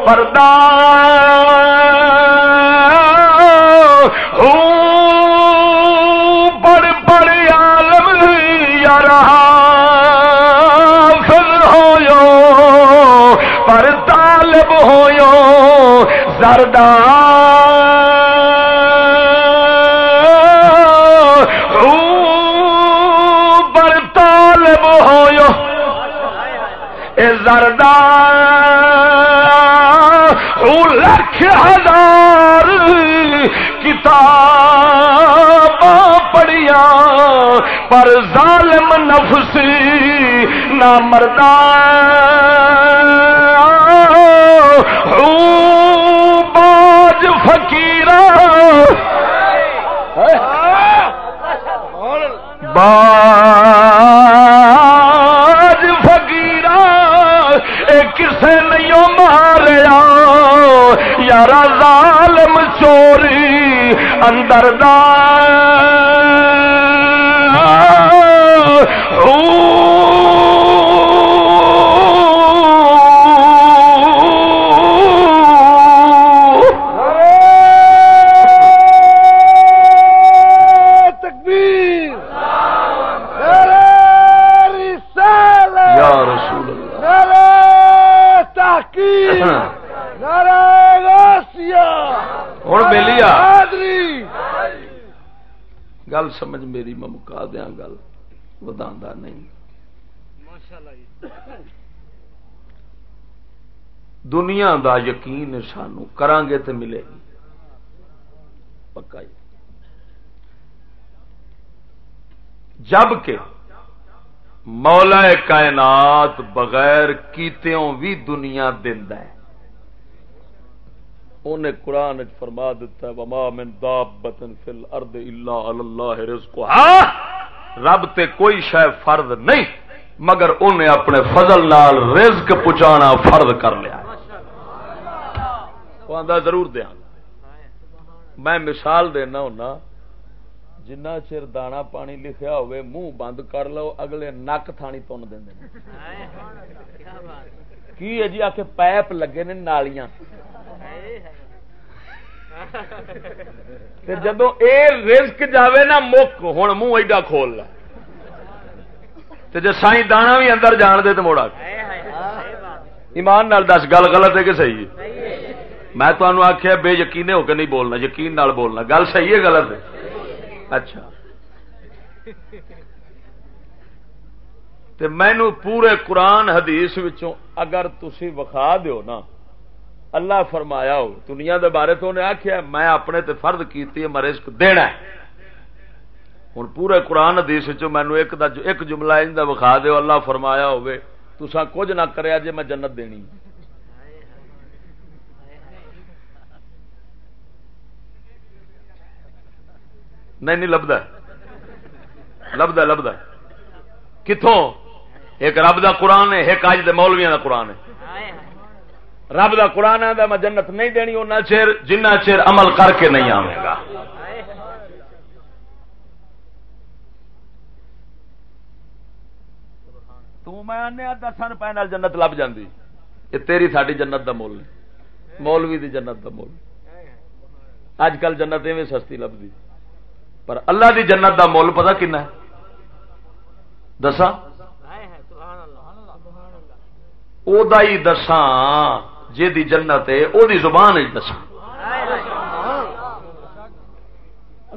پردار زردار۔ پر طالب ہو اے زردار، او لکھ ہزار کتاب پڑھیا پر ظالم نفسی نہ مردان اندر دنیا دا یقین سانو کران گے تو ملے گی پکا ہی جبکہ مولا کائنات بغیر کیتیوں بھی دنیا دیندا ہے انہیں قرآن فرما دیتا ہے وما من دابت فی الارض الا علی اللہ رزقها رب تے کوئی شے فرض نہیں مگر انہیں اپنے فضل نال رزق پہنچانا فرض کر لیا ہے وہ ضرور دیا میں مثال دینا ہونا، جنہ چر دانا پانی لکھیا ہوئے، منہ بند کر لو، اگلے نک تھانی تن دیں کی ہے جی؟ آ کے پیپ لگے نے نالیاں۔ جدو اے رزق جاوے نا، مک ہوں منہ ایڈا کھول لا۔ تے جے سائیں دانا بھی اندر جان دے تو موڑا ایمان نال دس، گل غلط ہے کہ صحیح ہے؟ میں تمہوں آخیا بے یقینے ہو کے نہیں بولنا، یقین نال بولنا۔ گل صحیح ہے، غلط ہے؟ اچھا۔ تے مینو پورے قرآن حدیث وچوں اگر تسی وکھا دیو نا، اللہ فرمایا ہو، دنیا دے بارے تو انہیں آخیا میں اپنے تے فرد کیتی ہے، میں رزق دینا ہے۔ ہوں پورے قرآن حدیث چو مینو ایک دا ایک جملہ ان دا وکھا دیو، اللہ فرمایا ہوئے تسا کچھ نہ کریا جے میں جنت دینی۔ نہیں نہیں لبدا لبدا لبدا کتوں ایک رب دا قرآن ہے، ایک اج دے مولویاں دا قرآن ہے۔ رب دا قرآن آدھا میں جنت نہیں دینی ان چیر جنہ چیر عمل کر کے نہیں آئے گا۔ تو میں آنے دس روپئے نال جنت لب جاندی۔ یہ تیری ساری جنت دا مول نہیں مولوی دی جنت دا مول۔ اج کل جنت ایویں سستی لبدی۔ پر اللہ دی جنت دا مول پتا کنا ہے؟ دسا او دا ہی دساں جی دی جنت ہے، او دی زبان ہے دساں۔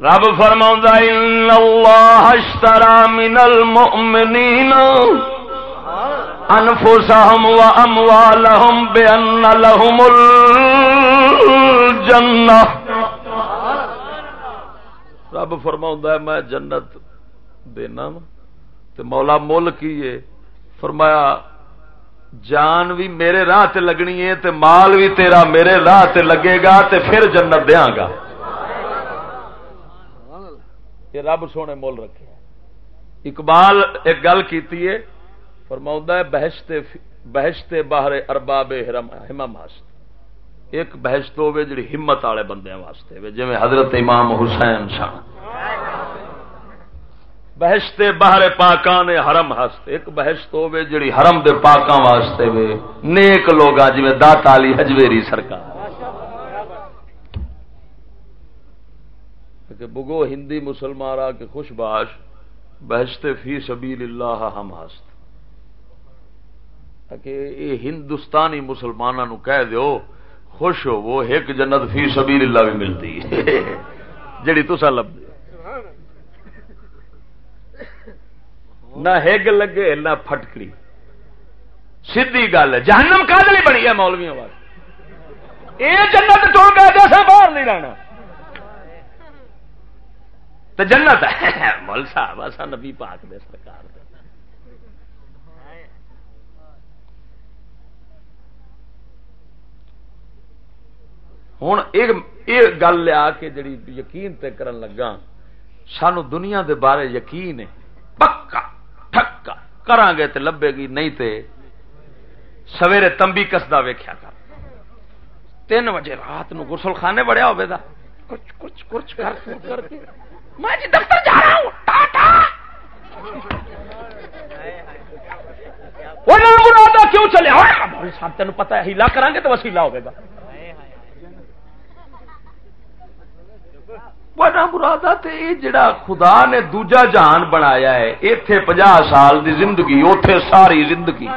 رب فرما ان اللہ اشترى من المؤمنین انفسهم واموالهم بان لهم الجنه رب فرماؤں ہے میں جنت دینا تے مولا مول کی ہے۔ فرمایا جان بھی میرے راہ تے لگنی ہے تے مال بھی تیرا میرے راہ تے لگے گا تے پھر جنت دیاں گا یہ رب سونے مول رکھے اقبال ایک گل کیتی ہے فرماؤں ہے بہشتے بہشتے باہر ارباب ہمم ہست۔ ایک بحث تو ہوے جڑی ہمت والے بندے واسطے جی حضرت امام حسین سن۔ بحثتے باہر پاکان حرم ہست ایک بحث تو ہوے جڑی حرم دے پاکاں واسطے وے نیک لوگ جی دات علی حجویری سرکار۔ کہ بگو ہندی مسلمان آ کے خوش باش بہشتے فی سبیل اللہ ہم ہست کہ یہ ہندوستانی مسلمانوں کہہ دیو خوش ہو، وہ ایک جنت فی سبیل اللہ بھی ملتی ہے۔ جڑی تسا لب نہ ہگ لگے، نہ پھٹکڑی۔ سیدھی گل ہے، جہنم کا دلی بنی ہے مولویوں والی یہ جنت ٹوٹ گیا جیسے باہر نہیں رہنا۔ تو جنت ہے، مول صاحب ایسا نبی پاک دے سرکار دے ہوں یہ گل لیا کہ جڑی یقین تے کرن لگا سانو دنیا دے بارے یقین ہے پکا ٹھکا کران گے تے لبے گی نہیں تے سویرے تمبی کسدا ویکھیا کر تین بجے رات نو غسل خانے بڑیا ہوے دا کچھ کچھ کچھ کر کر کے میں جی دفتر جا رہا ہوں ٹاٹا کیوں چلے صاحب تینوں پتہ ہے ہیلا کران گے تو وسیلہ ہوگا بڑا مرادا جڑا خدا نے دوجا جہان بنایا ہے اتے پجا سال دی زندگی اتے ساری زندگی۔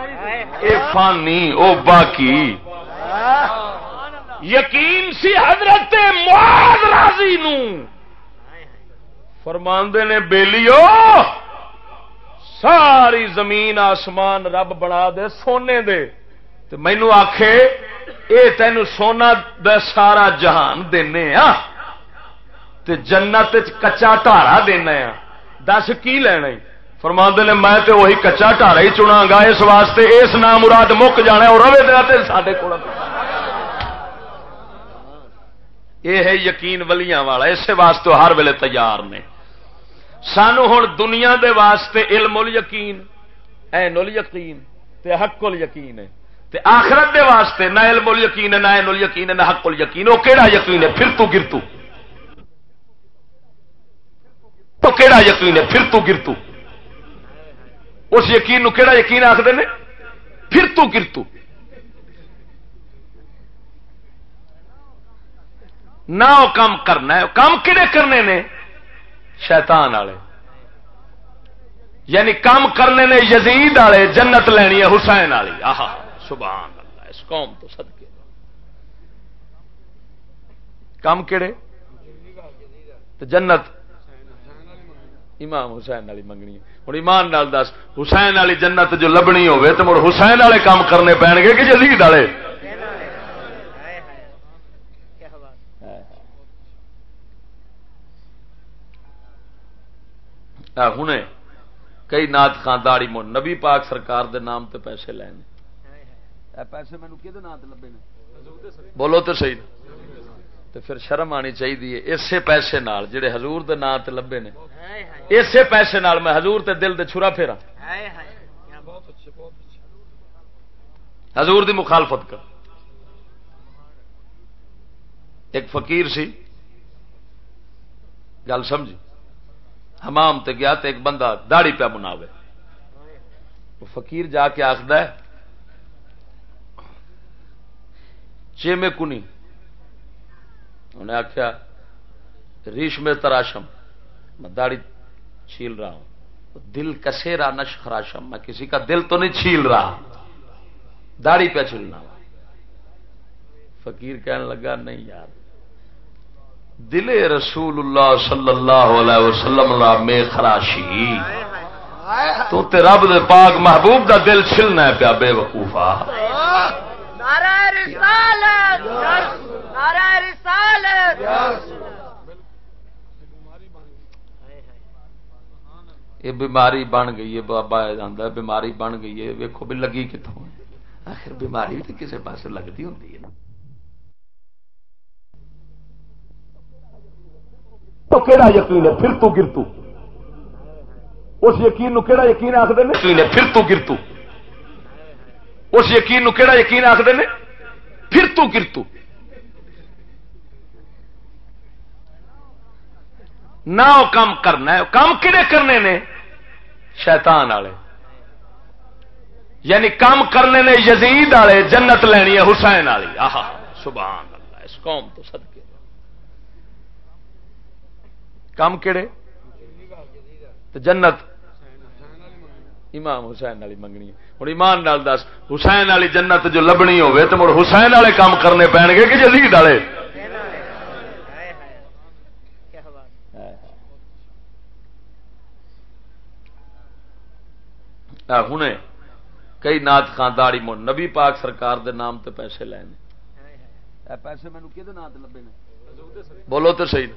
اے فانی، او باقی۔ یقین سی حضرت راضی نو۔ فرماندے نے، بیلیو، ساری زمین آسمان رب بنا دے، سونے دے۔ تو مینو آخے اے تین سونا دا سارا جہان دینے ہاں تے جنت کچا ٹارا دینا ہاں۔ دس کی لینا فرما نے میں تے وہی کچا ٹارا ہی چنا گا اس واسطے اس نام مراد مک جانا اور روے دیا سارے کو یہ ہے یقین ولیاں والا، اس واسطے ہر ویلے تیار نے۔ سانو ہوں دنیا دے واسطے علم یقین این یقین تے حق یقین ہے۔ تے آخرت دے واسطے نہ علم ال یقین ہے نہ این یقین ہے نہ حق یقین وہ کہڑا یقین ہے؟ پھر تو گرتو۔ تو کیڑا یقین ہے؟ پھر تو گرتو۔ اس یقین نو کیڑا یقین آخر نے؟ پھر تو گرتو۔ نہ وہ کام کرنا ہے کام کہڑے کرنے نے؟ شیطان والے یعنی کام کرنے نے یزید والے جنت لینی ہے، حسین والی آہ سبحان اللہ، اس قوم تو صدقے۔ کام کہڑے جنت امام حسین والی منگنی ہوں ایمان نال دس حسین والی جنت جو لبنی ہوے تو مڑ حسین والے کام کرنے پے گے کہ جدید والے؟ ہوں کئی نات خانداری مڑ نبی پاک سرکار دے نام تے پیسے لینے پیسے مینو کہ لبے نے؟ بولو تو صحیح۔ تو پھر شرم آنی چاہیے اسی پیسے نال جڑے حضور دے نام تے لبے نے۔ اسی پیسے نال میں حضور تے دل دے چھرا پھیرا حضور دی مخالفت کر۔ ایک فقیر سی گل سمجھی۔ حمام تے گیا تے ایک بندہ داڑی پہ مناوے۔ وہ فقیر جا کے آخد چیمے کنی انہیں آخیا ریش میں تراشم، میں داڑھی چھیل رہا ہوں۔ دل کسے رہا نش خراشم میں کسی کا دل تو نہیں چھیل رہا۔ داڑھی پہ چھیلنا فقیر کہنے لگا، نہیں یار۔ دل رسول اللہ صلی اللہ علیہ وسلم میں خراشی۔ تو تے رب دے پاک محبوب دا دل چھلنا ہے پیا، بے وقوفا نعرہ رسالت۔ نعرہ رسالت یہ بیماری بن گئی ہے بابا جانا بیماری بن گئی ہے۔ ویکو بھی لگی کتوں آخر بیماری بھی تو کسی پاس لگتی ہوں تو کہڑا یقین ہے؟ پھر تو گرتو۔ اس یقین نو کہڑا یقین آخر یقین ہے پھر تو گرتو۔ اس یقین نو کہڑا یقین آخر نے؟ پھر تو گرتو۔ نہ وہ کام کرنا ہے. کام کہڑے کرنے نے؟ شیطان والے. یعنی کام کرنے نے یزید والے، جنت لینی ہے، حسین والی. آہ سبحان اللہ، اس قوم تو صدقے. کام کہڑے تو جنت. امام حسین والی منگنی ہے. ہوں ایمان نال دس، حسین والی جنت جو لبنی ہوے تو مڑ حسین والے کام کرنے پین گے کہ جزید والے؟ ہوں کئی نات خان داڑی مڑ نبی پاک سرکار دے نام تے پیسے لینے پیسے مینو کہ لبے نے؟ بولو تو صحیح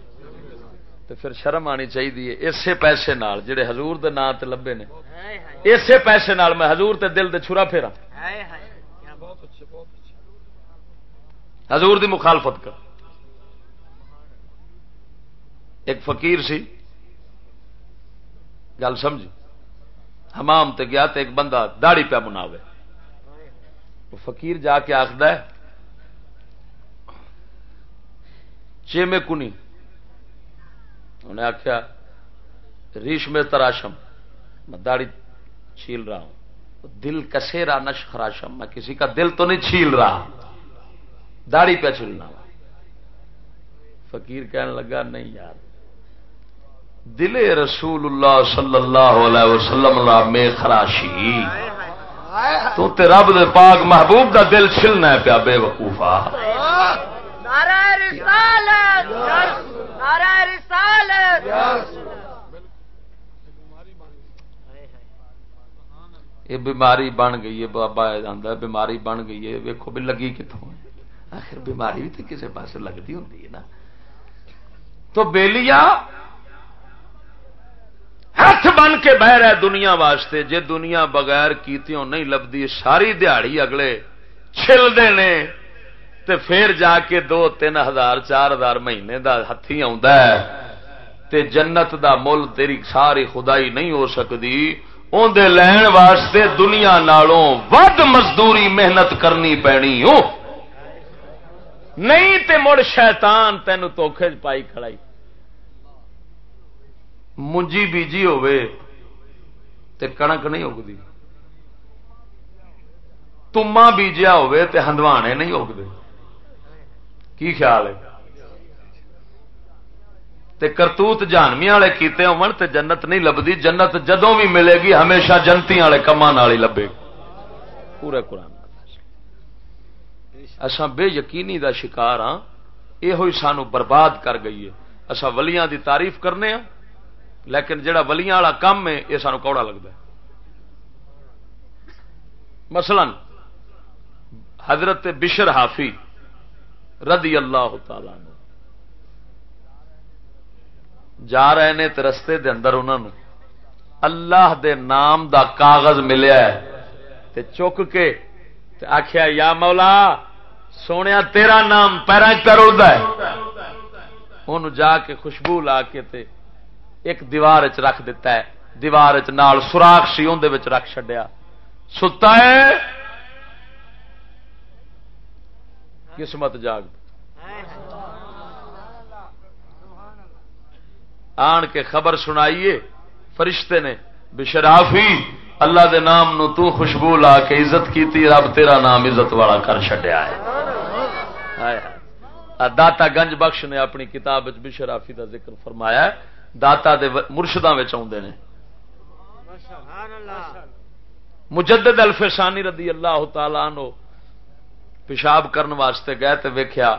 تو پھر شرم آنی چاہیے اسی پیسے نال جڑے حضور دے نام تے لبے نے اسی پیسے نال میں حضور تے دل دے چھرا پھیرا حضور دی مخالفت کر۔ ایک فقیر سی گل سمجھی؟ حمام تے گیا تے ایک بندہ داڑی پیا مناوے وہ فقیر جا کے آخد چے میں کنی؟ انہیں آخیا ریش میں تراشم، میں داڑھی چھیل رہا ہوں۔ دل کسے رہا نش خراشم میں کسی کا دل تو نہیں چھیل رہا۔ داڑھی پہ چھیلنا فقیر کہنے لگا، نہیں یار دل رسول اللہ صلی اللہ علیہ وسلم لا میں خراشی۔ تو تے رب دے پاک محبوب دا دل چھلنا ہے پیا بے وقوفا۔ یہ بیماری بن گئی ہے بابا جانا بیماری بن گئی ہے۔ ویکو بھی لگی کتوں آخر بیماری بھی تو کسی پاس لگتی ہوں نا۔ تو بیلیا ہاتھ بن کے بہ رہا دنیا واسطے، جے دنیا بغیر کیتیوں نہیں لبدی، ساری دیہڑی اگلے چھلتے نے، تے پھر جا کے دو، تین ہزار، چار ہزار مہینے دا ہاتھی تے جنت دا مل تیری ساری خدائی نہیں ہو سکتی اندر لین واسطے دنیا نالوں ود مزدوری محنت کرنی پینی۔ ہو نہیں تے مڑ شیطان تین توکھے پائی کھڑائی۔ منجی بیجی ہوے تے کنک نہیں اگتی تما بیجیا ہوے تے ہندوانے نہیں اگتے کی خیال ہے تے کرتوت جانوی والے کیتے ہون تے جنت نہیں لبدی جنت جدوں بھی ملے گی ہمیشہ جنتی والے کما ہی لبے پورے قرآن اساں بے یقینی دا شکار ہاں یہ سانو برباد کر گئی ہے اصا ولیاں دی تعریف کرنے ہاں لیکن جڑا ولیاں والا کام ہے، یہ سانو کوڑا لگتا ہے۔ مثلا، حضرت بشر حافی رضی اللہ تعالی جا رہے نے تو رستے دے اندر انہوں اللہ دے نام دا کاغذ ملیا ہے۔ تے چک کے تے آخیا یا مولا سونے تیرا نام پیرا پیرا ہے۔ ان جا کے خوشبو لا کے تے ایک دیوار چ رکھ دیتا ہے۔ دیوار نال سوراخ سی اندر رکھ چڈیا ستا ہے؟ قسمت جاگ۔ آن کے خبر سنائیے، فرشتے نے بشرافی اللہ دے نام نو تو خوشبو لا کے عزت کی رب تیرا نام عزت والا کر چڈیا ہے۔ داتا گنج بخش نے اپنی کتاب بشرافی کا ذکر فرمایا ہے۔ داتا دے مرشداں آدھے نے۔ مجدد الفسانی رضی اللہ تعالی نو پیشاب کرن واسطے گئے تو ویکھیا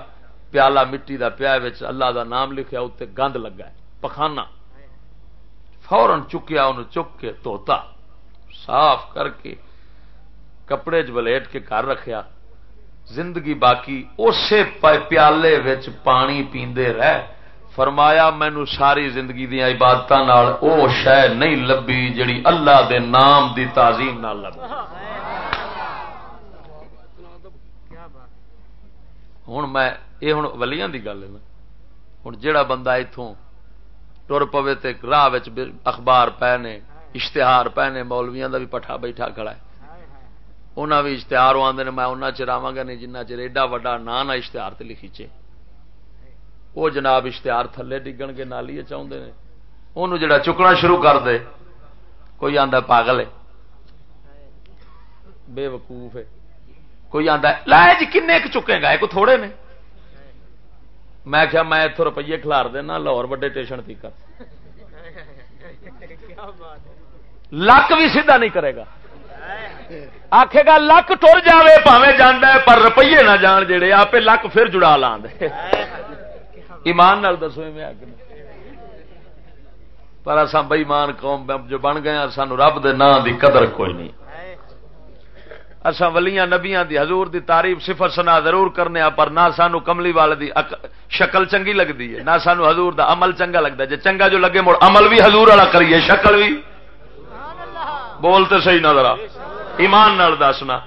پیالہ مٹی دا پیا اللہ دا نام لکھیا اتنے گند لگا ہے پخانا فورن چکیا ان چک کے توتا صاف کر کے کپڑے چلیٹ کے گھر رکھیا۔ زندگی باقی اسی پیالے وچ پانی پیندے رہ فرمایا، مینو ساری زندگی دیا عبادت او شہ نہیں لبھی جڑی اللہ دے نام دی تعظیم نہ لبھی. ہوں میں یہ ہوں ولیاں دی گل ہے نا۔ ہوں جہا بندہ اتوں تر پوے تے راہ اخبار پے نے اشتہار پے نے مولویا کا بھی پٹھا بیٹھا کھڑا ہے۔ انہوں بھی اشتہار آدھے میں انہیں چر آوا گا نہیں، جنہ چر ایڈا وا نا نہ اشتہار تے لکھی چے۔ وہ جناب اشتہار تھلے ڈگن کے نالی چاہتے ہیں انہوں جڑا چکنا شروع کر دے، کوئی آدھا پاگل ہے؟ بے وقوف ہے۔ کوئی آتا لا جی کن چکے گا کوئی تھوڑے نے۔ میں کیا میں اتوں روپیے کھلار دینا، لاہور وڈے اسٹیشن تک لک بھی سیدھا نہیں کرے گا۔ آخے گا، لک ٹر جائے پاوے جانا پر روپیے نہ جان جڑے آپ لک پھر جڑا لا دے ایمان نال دسو میں پر اصا بئیمان قوم جو بن گئے سانو رب دے نام دی قدر کوئی نہیں۔ اصا ولیاں نبیاں دی حضور دی تعریف صفر سنا ضرور کرنے پر نہ سانو کملی والے دی شکل چنگی لگتی ہے نہ سانو حضور دا عمل چنگا لگتا ہے۔ جی چنگا جو لگے مڑ عمل بھی حضور والا کریے شکل بھی بولتے صحیح نہ ذرا ایمان نال دسنا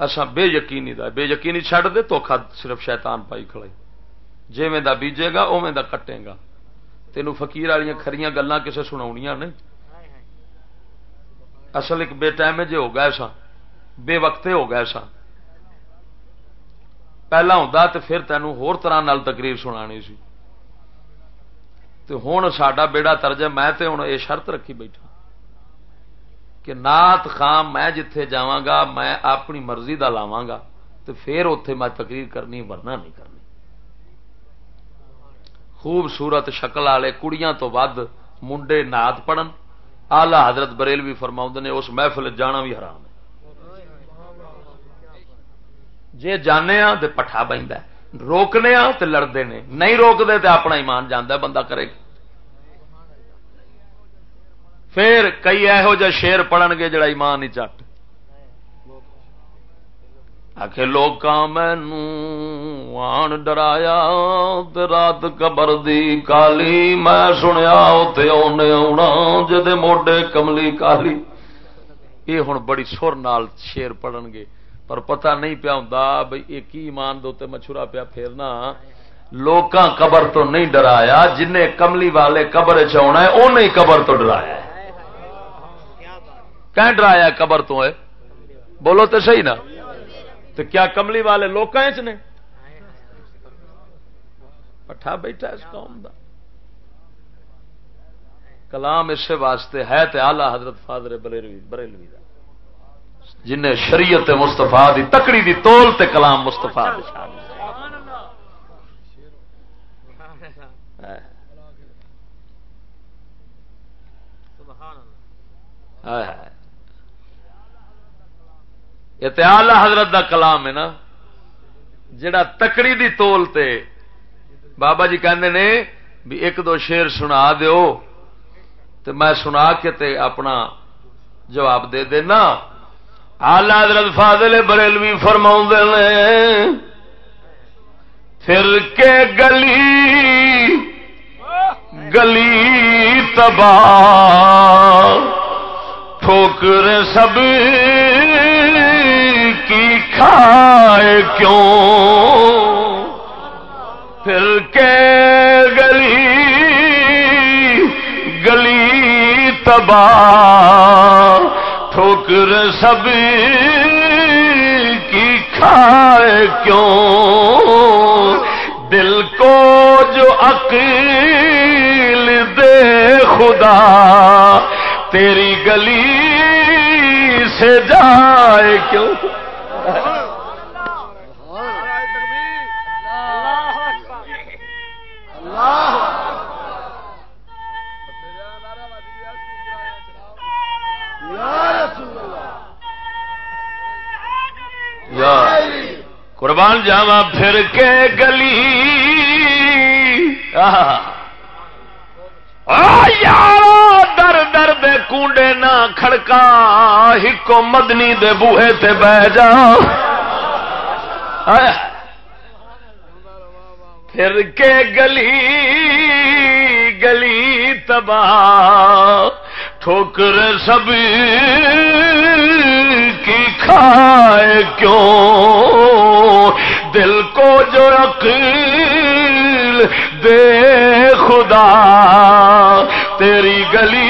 اصا بے یقینی دا بے یقینی چڈ دے تو صرف شیطان پائی کھڑائی جی میں دا بیجے گا او میں دا کٹے گا۔ تینوں فقیر والی کھڑی گلا کسے سنا نہیں۔ اصل ایک بے ٹائم جی ہو گئے سا بے وقتے ہو گئے سا پہلا ہوں تو پھر تینوں ہور طرح نال تقریر سنا سی۔ ہوں سڈا بیڑا ترجہ میں تے ہوں یہ شرط رکھی بیٹھا۔ کہ نات خام میں جتھے جا گا میں اپنی مرضی دا لاوا گا تو پھر اتے میں تقریر کرنی، ورنہ نہیں کرنی۔ خوبصورت شکل والے کڑیاں تو ود منڈے نات پڑھن۔ آلہ حضرت بریل بھی فرما نے، اس محفل جانا بھی حرام ہے۔ جی جانے ہاں تو پٹھا بہت روکنے ہاں تو لڑتے نے۔ نہیں روکتے تو اپنا ایمان جانا بندہ کرے پھر کئی یہو جہ شیر پڑھن گے جڑا ایمان ہی چٹ۔ آخ لوگ مینو آن ڈرایا رات قبر دی کالی۔ میں سنیا آنا جد موڈے کملی کالی۔ یہ ہوں بڑی سر نال شیر پڑھن گے۔ پر پتہ نہیں پیا ہوں بھائی یہ کی ایمان دے مچھورا پیا پھیرنا۔ لوکاں قبر تو نہیں ڈرایا جن کملی والے قبر چنا ہے انہیں قبر تو ڈرایا کہ ڈرایا قبر تو ہے۔ بولو تو صحیح نا۔ تو کیا کملی والے لوگ نے؟ پٹھا بیٹھا اس قوم دا۔ کلام اس واسطے ہے تے آلہ حضرت فادر بریلوی بریلوی دا۔ جن شریعت مستفا دی تکڑی دی تول تے کلام مستفا اتحال حضرت دا کلام ہے نا، جڑا تکڑی دی تول تے۔ بابا جی کہندے نے بھی ایک دو شیر سنا دیو تو میں سنا کے تے اپنا جواب دے دینا۔ آلہ حضرت فاضل بریلوی فرما نے، پھر کے گلی گلی تباہ۔ ٹھوکر سب کی کھائے کیوں؟ پھر کے گلی گلی تباہ، ٹھوکر سب کی کھائے کیوں؟ دل کو جو عقیل دے خدا تیری گلی سے جائے کیوں؟ قربان جاوا پھر کے گلی یار! در دے کنڈے نہ کھڑکا، ہکو مدنی دے بوہے تے بہ جا۔ پھر کے گلی گلی تباہ، ٹھوکر سب کی کھائے کیوں؟ دل کو جو عقل دے خدا، تیری گلی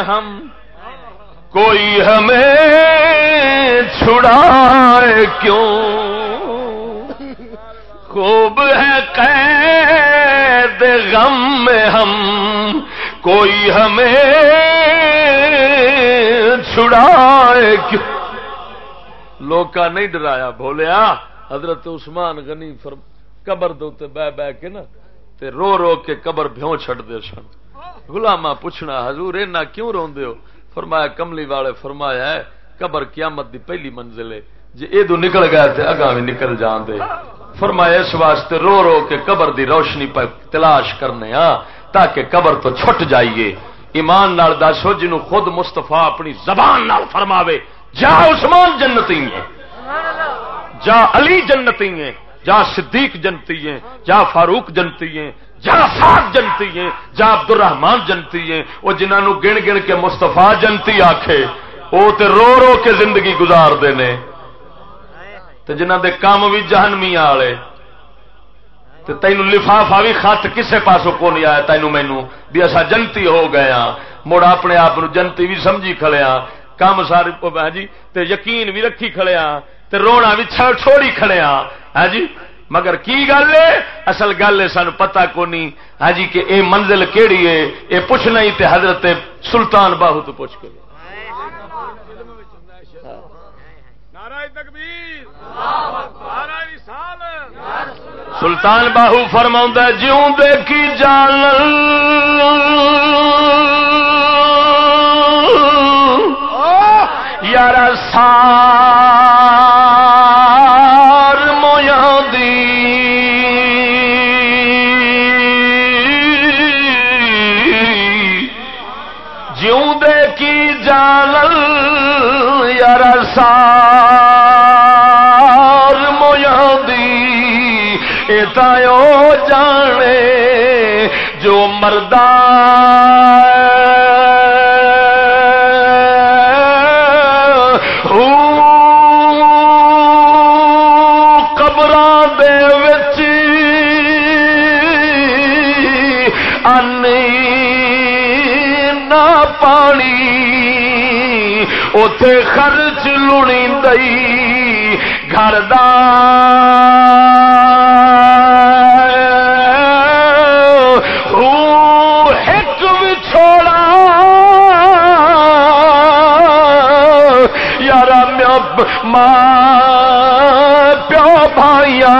ہم۔ کوئی ہمیں چھڑائے کیوں؟ خوب ہے قید غم میں ہم۔ کوئی ہمیں چھڑائے کیوں؟ لوگ کا نہیں ڈرایا بولیا حضرت عثمان غنی فرم، قبر دے بہ بہ کے نا، تے رو رو کے قبر بھیوں چھڑ دے سن۔ غلامہ پوچھنا، حضور اینا کیوں روندے ہو؟ فرمایا، کملی والے فرمایا ہے، قبر قیامت دی پہلی منزل ہے۔ جی ادو نکل گیا تے اگاں بھی نکل جان دے فرمایا، اس واسطے رو رو کے قبر دی روشنی پر تلاش کرنے ہاں تاکہ قبر تو چھٹ جائیے۔ ایمان نال دسو جنو خود مستفا اپنی زبان نال فرماوے، جا عثمان جنتی ہیں۔ جا علی جنتی ہیں، جا صدیق جنتی ہیں، جا فاروق جنتی ہیں۔ جا سات جنتی ہیں جا عبد الرحمان جنتی ہیں، وہ جنہوں گن گن کے مستفا جنتی آخے وہ تے رو رو کے زندگی گزار دے تے جنہ دے کام بھی جہنمی والے تے تینو لفافا بھی خط کسے پاسوں کو نہیں آیا، تینو مینو بھی اصا جنتی ہو گیا ہاں۔ مڑ اپنے آپ جنتی بھی سمجھی کھڑیا ہاں۔ کام سارے ہاں جی تے یقین بھی رکھی کھڑیا ہاں۔ تے رونا بھی چھوڑی کھڑیا ہاں۔, ہاں جی مگر کی گل ہے؟ اصل گل ہے سن پتا کو نہیں ہاں جی کہ اے منزل کیڑی ہے؟ اے پوچھنا ہی تے حضرت سلطان باہو تو پوچھ کے۔ سلطان باہو فرما جیوں دے کی جان۔ یار سار سار مویا دی جانے جو مردہ نہ پانی اتے خرچ لڑی دئی گھر ایک بھی چھوڑا یار ماں پیو بھائیاں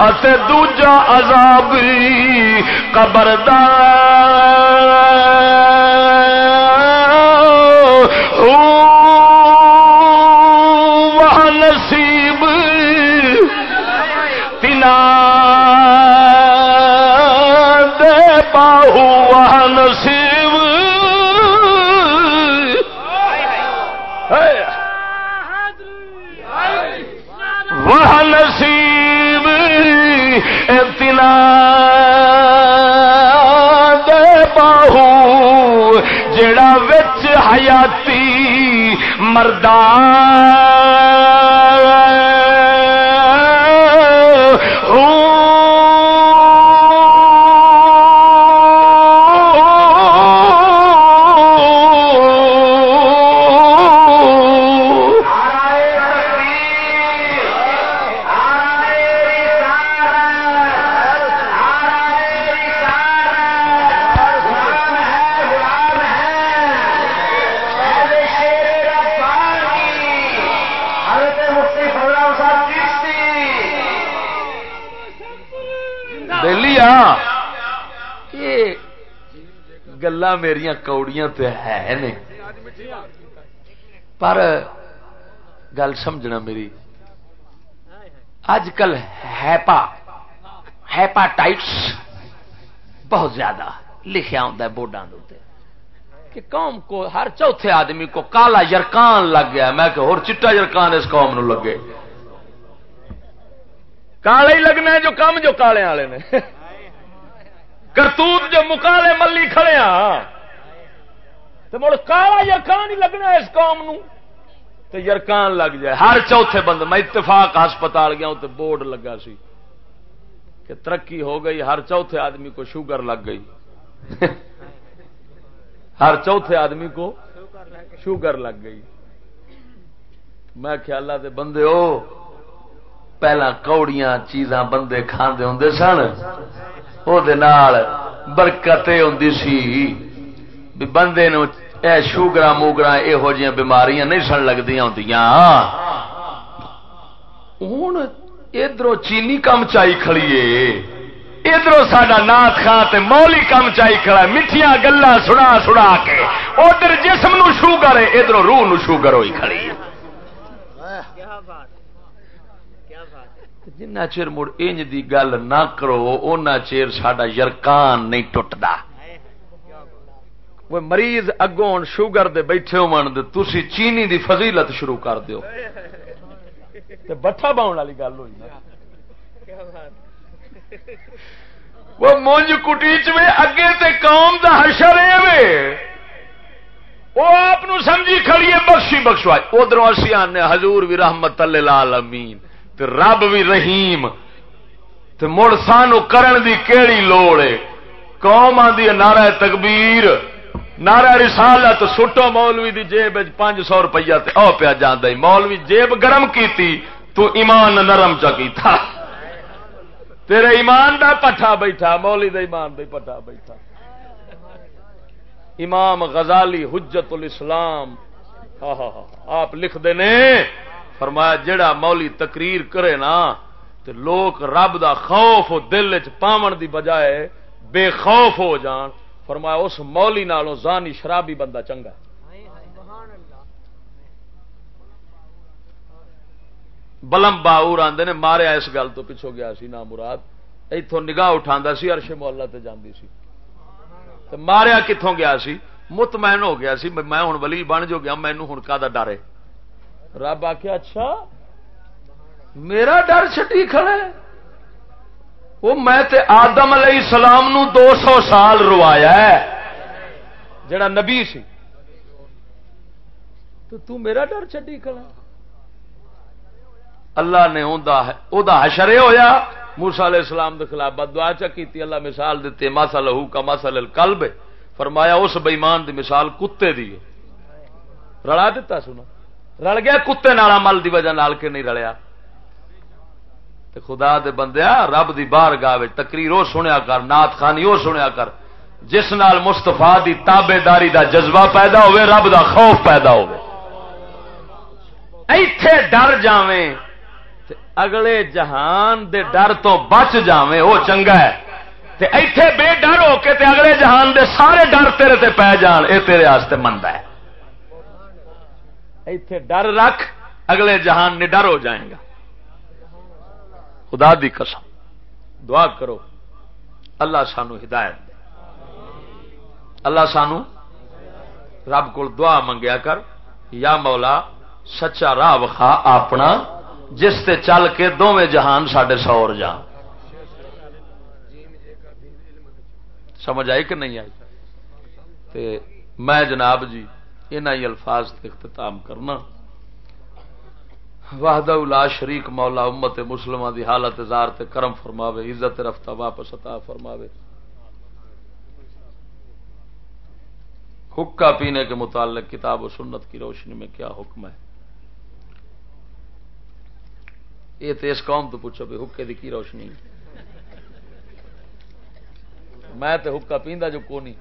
اتے دوجا عذاب قبردار نصیب۔ وہ نصیب اتنا دے باہو جڑا وچ حیاتی مردان گلا میرا کوڑیاں تو ہے نے پر گل سمجھنا میری اج کل ہیپا ہیپاٹائٹس بہت زیادہ لکھا ہوں بورڈا کہ قوم کو ہر چوتھے آدمی کو کالا یرکان لگ گیا میں کہ اور چٹا یرکان اس قوم نو لگے کالے ہی لگنا ہے جو کام جو کالے والے نے کرتوت جو مکالے ملی کھڑے ہاں تو مڑ کالا یرکان ہی لگنا اس قوم نو۔ تو یرکان لگ جائے۔ ہر چوتھے بند میں اتفاق ہسپتال گیا تو بورڈ لگا سی کہ ترقی ہو گئی، ہر چوتھے آدمی کو شوگر لگ گئی۔ ہر چوتھے آدمی کو شوگر لگ گئی۔ میں خیال دے بندے ہو، پہلا کوڑیاں چیزاں بندے کھاندے ہوں سن۔ وہ برکت ہوں سی۔ بندے نو اے شوگر موگرا یہو جی بیماریاں نہیں سن لگتی ہوں ہوں ادھر چینی کم چائی کھڑیے ادھر ساڈا نات خان مولی کم چائی کھڑا میٹھیا گلا سنا سنا کے۔ ادھر جسم نو شوگر ہے ادھر روح نو شوگر ہوئی کھڑی ہے۔ جنا چر مڑ انج دی گل نہ کرو اُنہ چیر ساڈا یرکان نہیں ٹوٹتا وہ مریض اگوں شوگر دے بیٹھے ہو من دے، تسی چینی دی فضیلت شروع کر دیو۔ تے بٹھا باؤن والی گل ہوئی نا۔ وہ مونج کٹیچ میں اگے تے قوم دا حشر ہے وہ آپ سمجھی کھڑی ہے، بخشی بخشوائی۔ ادھر اسی آنے، حضور بھی رحمت اللہ تے رب بھی رحیم۔ تے مڑ سانو کرن دی کیڑی لوڑ ہے۔ قوم آدھی نعرہ تکبیر۔ نعرہ رسالت سٹو مولوی دی جیب پانچ سو روپیہ تے او پیا جانا مولوی جیب گرم کیتی، تو ایمان نرم چکی تھا تیرے ایمان دا پٹھا بیٹھا مولی دا ایمان دا پٹھا بیٹھا۔ امام غزالی حجت الاسلام آپ لکھ دینے فرمایا جڑا مولی تقریر کرے نا تو لوگ رب دا خوف دل چ پاون دی بجائے بے خوف ہو جان۔ فرمایا، اس مولی نالوں زانی شرابی بندہ چنگا بلم باور آدھے نے، ماریا اس گل تو پچھو گیا سی نا مراد۔ اتوں نگاہ اٹھا سی ارش محلہ تے جاندی سی۔ تو ماریا کتوں گیا سی؟ مطمئن ہو گیا سی، میں ہوں ولی بن جو گیا مینو ہوں کا ڈر ہے۔ رب آخیا اچھا میرا ڈر چٹی کھڑے وہ میں تے آدم علیہ السلام نو دو سو سال روایا ہے۔ جڑا نبی سی۔ تو تو میرا ڈر چڈی کھڑا۔ اللہ نے حشرے ہویا۔ موسا علیہ السلام کے خلاف بدعا چا اللہ مثال دیتے، ماسا لہو کا ماسا کلب فرمایا، اس بئیمان دی مثال کتے دی رلا دیتا سنا رل گیا کتے نالا، مل دی وجہ نال کے نہیں رلیا۔ تے خدا دے بندیا رب دی بار گاہ تقریر وہ سنیا کر نات خانی وہ سنیا کر۔ جس نال مستفا دی تابے داری دا جذبہ پیدا ہوئے، رب دا خوف پیدا ہوئے۔ ایتھے ڈر جاویں اگلے جہان دے ڈر تو بچ جاویں وہ چنگا ہے۔ تے ایتھے بے ڈر ہو کے تے اگلے جہان دے سارے ڈر تیرے تے پی جان، اے تیرے واسطے مند ہے۔ ایتھے ڈر رکھ، اگلے جہان نے ڈر ہو جائے گا۔ خدا دی قسم، دعا کرو، اللہ سانو ہدایت دے۔ اللہ سانو رب کو دعا منگیا کر، یا مولا، سچا راہ وکھا اپنا، جس تے چل کے دونوں جہان سڈے سور جان۔ سمجھ آئی کہ نہیں آئی؟ تے میں جناب جی ان الفاظ اختتام کرنا۔ واہد الا شریک مولا امت مسلمہ دی حالت زار تے کرم فرماوے، عزت رفتہ واپس عطا فرماوے۔ حکا پینے کے متعلق کتاب و سنت کی روشنی میں کیا حکم ہے؟ یہ تو اس قوم تو پوچھو بھی حکے کی روشنی میں تو حکا پیندا جو کو نہیں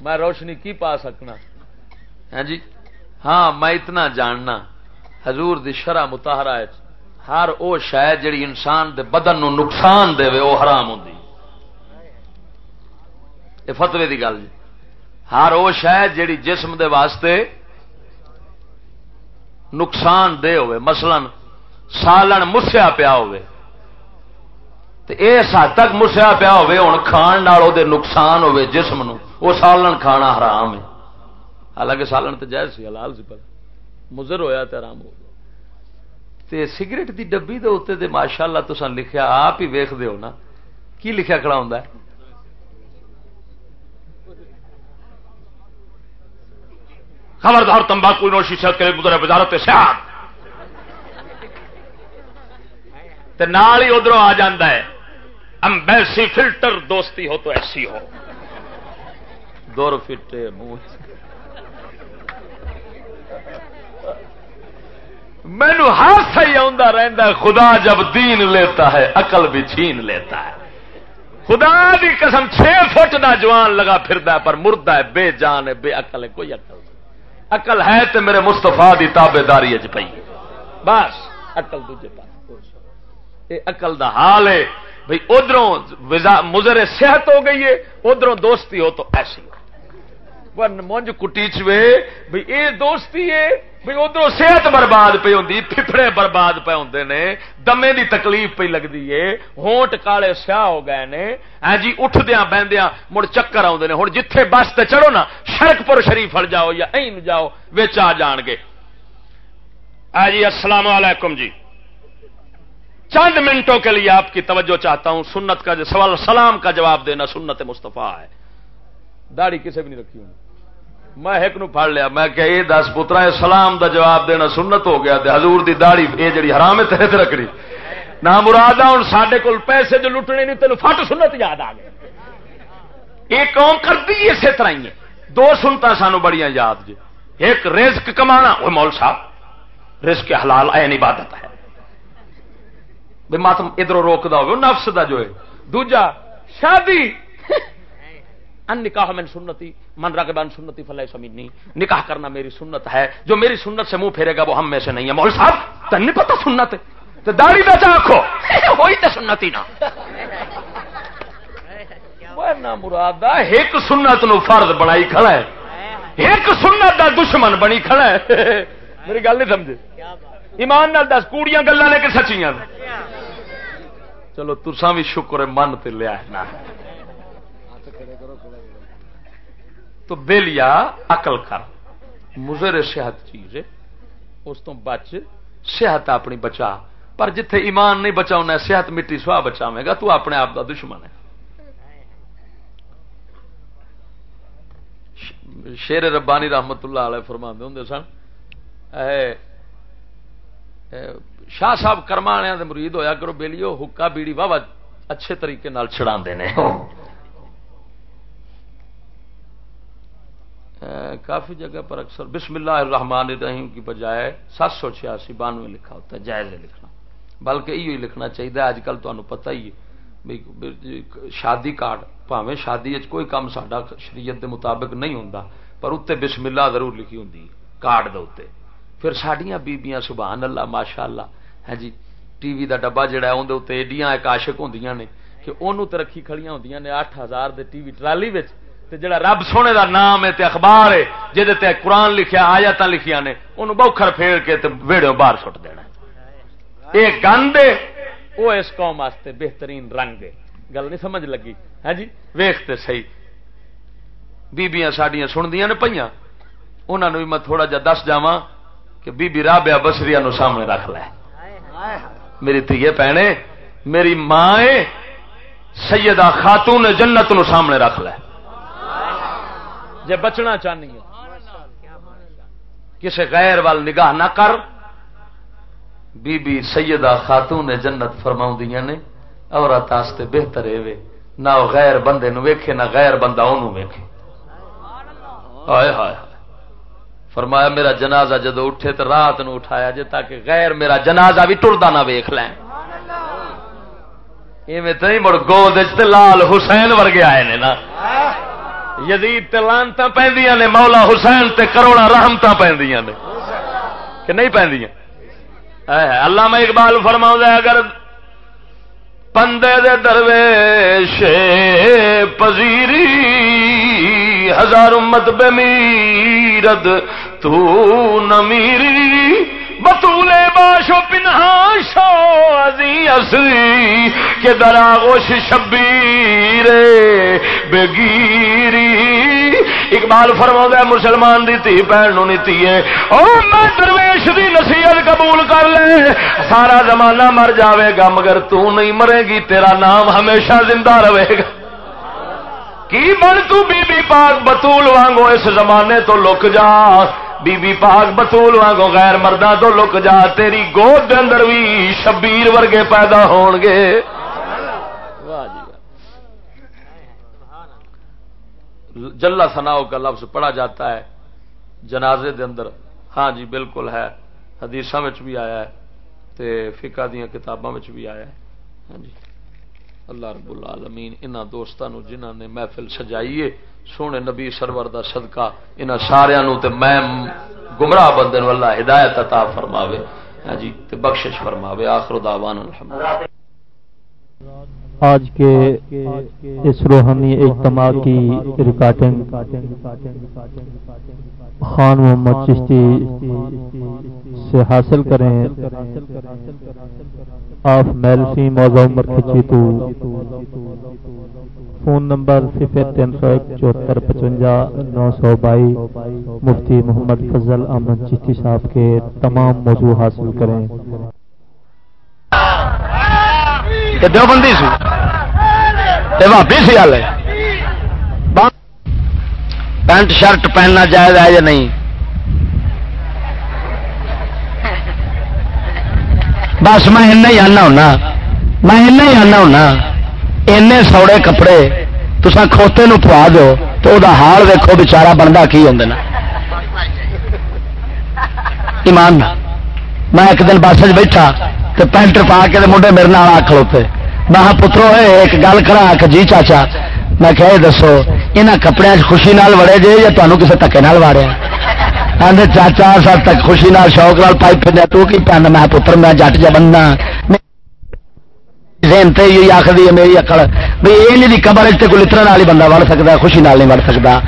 میں روشنی کی پا سکنا؟ ہاں جی؟ ہاں میں اتنا جاننا۔ حضور دی شرح متحرا ہر او شاید جڑی انسان دے بدن نو نقصان دے وہ حرام ہوں یہ فتوی کی گل جی۔ ہر وہ شہ جیڑی جسم دے واسطے نقصان دہ ہوئے مثلا سالن مسیا پیا ہوئے اس حد تک مسیا پیا ہوئے ہوں کھان دے نقصان ہوئے جسم نو۔ وہ سالن کھانا حرام ہے۔ حالانکہ سالن تو جائز سی، حلال سی، پر مضر ہویا تو آرام ہو تے سگریٹ دی ڈبی دے اتنے دے ماشاء اللہ تو لکھیا آپ ہی ویخ ہو نا۔ کی لکھیا کھڑا ہوں خبردار تمباکو نوشی صحت کے گزرے وزارت سیاحت نال ہی ادھر آ جا ہے۔ امبیسی فلٹر دوستی ہو تو ایسی ہو۔ دور فٹے منہ۔ مینو ہاتھ ہی آتا رہتا خدا جب دین لیتا ہے، عقل بھی چھین لیتا ہے۔ خدا دی قسم چھ فٹ دا جوان لگا پھر پر مردہ ہے، بے جان ہے، بے عقل ہے، کوئی عقل عقل ہے تو میرے مستفا کی تابے داری اچ پی بس اقل دوجے پاس یہ اقل دا حال ہے بھائی ادھر مزر صحت ہو گئی ہے ادھر دوستی ہو تو ایسی۔ ہو مونج کٹی چوے بھائی یہ دوستی ہے بھائی ادھر صحت برباد پی ہوں پھپڑے برباد پہ ہوں نے، دمے دی تکلیف پہ لگتی ہے ہونٹ کالے سیاہ ہو گئے نے ہاں جی اٹھدیا بہدیا مڑ چکر آتے ہیں ہوں جتھے بس تے چڑھو نا سڑک پر شریف ہٹ جاؤ یا این جاؤ بچ آ جان گے۔ ہاں جی السلام علیکم جی۔ چند منٹوں کے لیے آپ کی توجہ چاہتا ہوں، سنت کا سوال، سلام کا جواب دینا سنت مستفا ہے۔ داڑھی کسی بھی نہیں رکھی ہوں میں ایک نو پڑ لیا، میں کہ یہ دس پترا سلام دا جواب دینا سنت ہو گیا حضور دی داڑھی یہ جڑی حرام ہے تیرے رکھنی۔ نہ مراد ہوں سڈے کول پیسے جو لٹنے نہیں تین فٹ سنت یاد آ گئے۔ یہ قوم کرتی اسی طرح ہی ہے۔ دو سنتا سانو بڑی یاد جی۔ ایک رزق کمانا وہ مول صاحب، رزق حلال این عبادت ہے۔ بے ماتم ادھر روکتا ہو نفس دا جو ہے۔ دوجا، شادی ان نکاح من سنتی، من رگ بن سنتی فلاح سمینی نکاح کرنا میری سنت ہے، جو میری سنت سے منہ پھیرے گا، وہ ہم میں سے نہیں ہے۔ مول صاحب، تن نہیں پتا سنت تو داڑھی بچا آخو وہی تو سنتی نا۔ مراد ایک سنت نو فرض بنائی کھڑا ہے۔ ایک سنت دا دشمن بنی کھڑا ہے۔ میری گل نہیں سمجھے؟ ایمان نال دس، کوڑیاں گلا نے کہ سچیاں چلو تسا بھی شکر من تے لیا ہے نا۔ تو بےلیا اقل کر۔ مزر صحت چیز اس تو بچ صحت اپنی بچا۔ پر جتھے ایمان نہیں بچا صحت مٹی سواہ بچاوے گا۔ تو اپنے آپ کا دشمن ہے۔ شیر ربانی رحمت اللہ علیہ فرما ہوں سن۔ شاہ صاحب کرما مرید ہویا کرو بےلیو حکا بیڑی واہ اچھے طریقے چڑا کافی جگہ پر اکثر بسم اللہ الرحمن الرحیم کی بجائے سات سو چھیاسی بانوے لکھا ہوتا ہے، جائز لکھنا۔ بلکہ یہ لکھنا چاہیے اج کل تمہیں پتا ہی ہے شادی کارڈ پاوے شادی کوئی کام سڈا شریعت دے مطابق نہیں ہوں پر اتنے بسم اللہ ضرور لکھی ہوں کارڈ دے اتنے پھر سڈیا بیبیاں، سبحان اللہ ماشاء اللہ ہے ہاں جی ٹی وی کا ڈبا جہا اندر ایڈیاں ایک آشک ہوں نے کہ انہوں تو رکھی کھڑیاں ہوں نے اٹھ ہزار ٹی وی ٹرالی جڑا رب سونے دا نام ہے تے اخبار ہے جہد قرآن لکھیا آیات لکھیا نے انہوں بوکھر پھیر کے تے ویڑے باہر سٹ دینا یہ گند وہ اس قوم واسطے بہترین رنگ ہے۔ گل نہیں سمجھ لگی؟ ہے ہاں جی؟ ویختے سی بیبیاں سڈیا سندیاں نے پہ انہوں نے بھی میں تھوڑا جا دس جا کہ بی بی رابیا بسری نو سامنے رکھ لے۔ میری تیے پینے میری ماں سیدہ خاتون جنت نو سامنے رکھ لے۔ جے بچنا چاہنی ہے۔ کسی غیر وال نگاہ نہ کر۔ بی بی سیدہ خاتون نے جنت فرما نے، عورت آستے بہتر ہے نہ وہ غیر بندے نو ویکھے، نہ غیر بندہ انہوں ویکھے۔ ہائے ہائے۔ فرمایا، میرا جنازہ جدو اٹھے تو رات نو اٹھایا جے تاکہ غیر میرا جنازہ بھی ٹردا نہ ویکھ لیں۔ ایویں تو نہیں مڑ گود لال حسین ورگے آئے نے نا۔ یزید تلانتا پہ نے، مولا حسین تے کروڑا رحمت پہ نے۔ کہ نہیں پہ اللہ میں اقبال فرما اگر پندے دے درویش پذیری ہزار امت بے میرد، تو نمیری بطولے باشو پنہا شو ازی اصلی کہ دراغوش شبیر بگیری۔ اقبال فرما ہے مسلمان دی تھی بہن نو نیتی ہے۔ او، میں درویش دی نصیحت قبول کر لے۔ سارا زمانہ مر جاوے گا، مگر تو نہیں مرے گی، تیرا نام ہمیشہ زندہ رہے گا۔ کی بن تو بی بی پاک بطول وانگو اس زمانے تو لک جا۔ بی بی پاک بطول وانگو غیر مردہ تو لک جا، تیری گود دے اندر بھی شبیر ورگے پیدا ہون گے۔ جلا سناؤ کا لفظ پڑھا جاتا ہے، جنازے دے اندر۔ ہاں جی بالکل ہے۔ حدیث بھی آیا ہے تے فقہ دیا کتاباں بھی آیا ہے۔ ہاں جی۔ اللہ رب العالمین، انہاں دوستاں نو جنہاں نے محفل سجائیے سونے نبی سرور دا صدقہ انہاں سارے نو تے میں گمراہ بندے نو اللہ ہدایت عطا فرماوے۔ ہاں جی تے بخشش فرماوے۔ آخر دعوان الحمد آج کے اس روحانی اجتماع کی ریکارڈنگ خان محمد چشتی سے حاصل کریں۔ آف میلسی موضوع عمر کھچی تو فون نمبر صفر تین سو چوہتر پچونجا نو سو بائی۔ مفتی محمد فضل احمد چشتی صاحب کے تمام موضوع حاصل کریں۔ دیوبندی سی۔ سی پینٹ شرٹ پہننا جائز ہے یا نہیں؟ بس میں ہی آنا ہونا۔ میں ہی آنا ہونا۔ این سوڑے کپڑے تسا کھوتے نو پوا دو تو وہ حال دیکھو بچارا بنتا کی ہوں ایمان میں ایک دن بس بیٹھا تو پینٹ پا کے منڈے میرے نال آ کھلوتے میں پترو ایک گل کرا کہ جی چاچا میں کہ دسو یہاں کپڑے خوشی نال وڑے جے یا تمہیں کسی دکے نال واڑے آدھے چاچا سب تک خوشی نال شوق نال پائی پھر تو کی پہن میں پتر میں جٹ جا بننا ذہن تے یہ آخری ہے میری اکڑ بھائی یہ نہیں قبر تے کوئی لطر نال ہی بندہ وڑ سکتا خوشی نال نہیں وڑ سکتا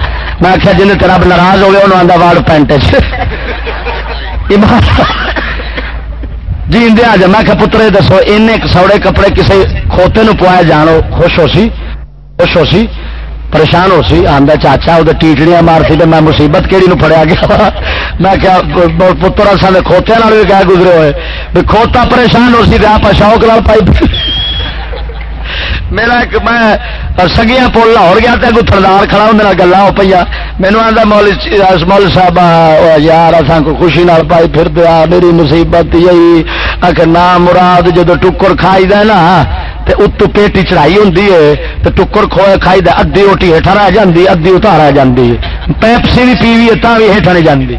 میں آخیا جن تیرا ناراض ہوگا انہوں آتا واڑ پینٹ جی اندر آ جا، میں پترے، دسو این سوڑے کپڑے کسی کھوتے نو پوایا جانو، خوش ہو سی، خوش ہو سی، پریشان ہو سی آدھا چاچا وہ ٹیٹڑیاں مار سی میں مصیبت کہڑی نو پڑیا گیا۔ میں کیا پتر سارے کھوتے بھی کیا گزرے ہوئے؟ بھی کھوتا پریشان ہو سی آپ شوق لال پائی۔ میرا ایک میں سگیا پول لاہور گیا تو تھردار کھڑا ہوں گلا ہو پہ مینو آتا مول مول صاحب یار اصا کو خوشی نال پائی پھر دیا میری مصیبت یہی آخ نام مراد جدو ٹکر کھائی دے نا اتو پیٹی چڑھائی ہوں تو ٹکر کھوئے کھائی دے ادھی روٹی ہیٹھا رہ جاتی ادھی اتار رہ جاتی پیپسی بھی پیوی ہے بھی ہیٹھا نہیں جاتی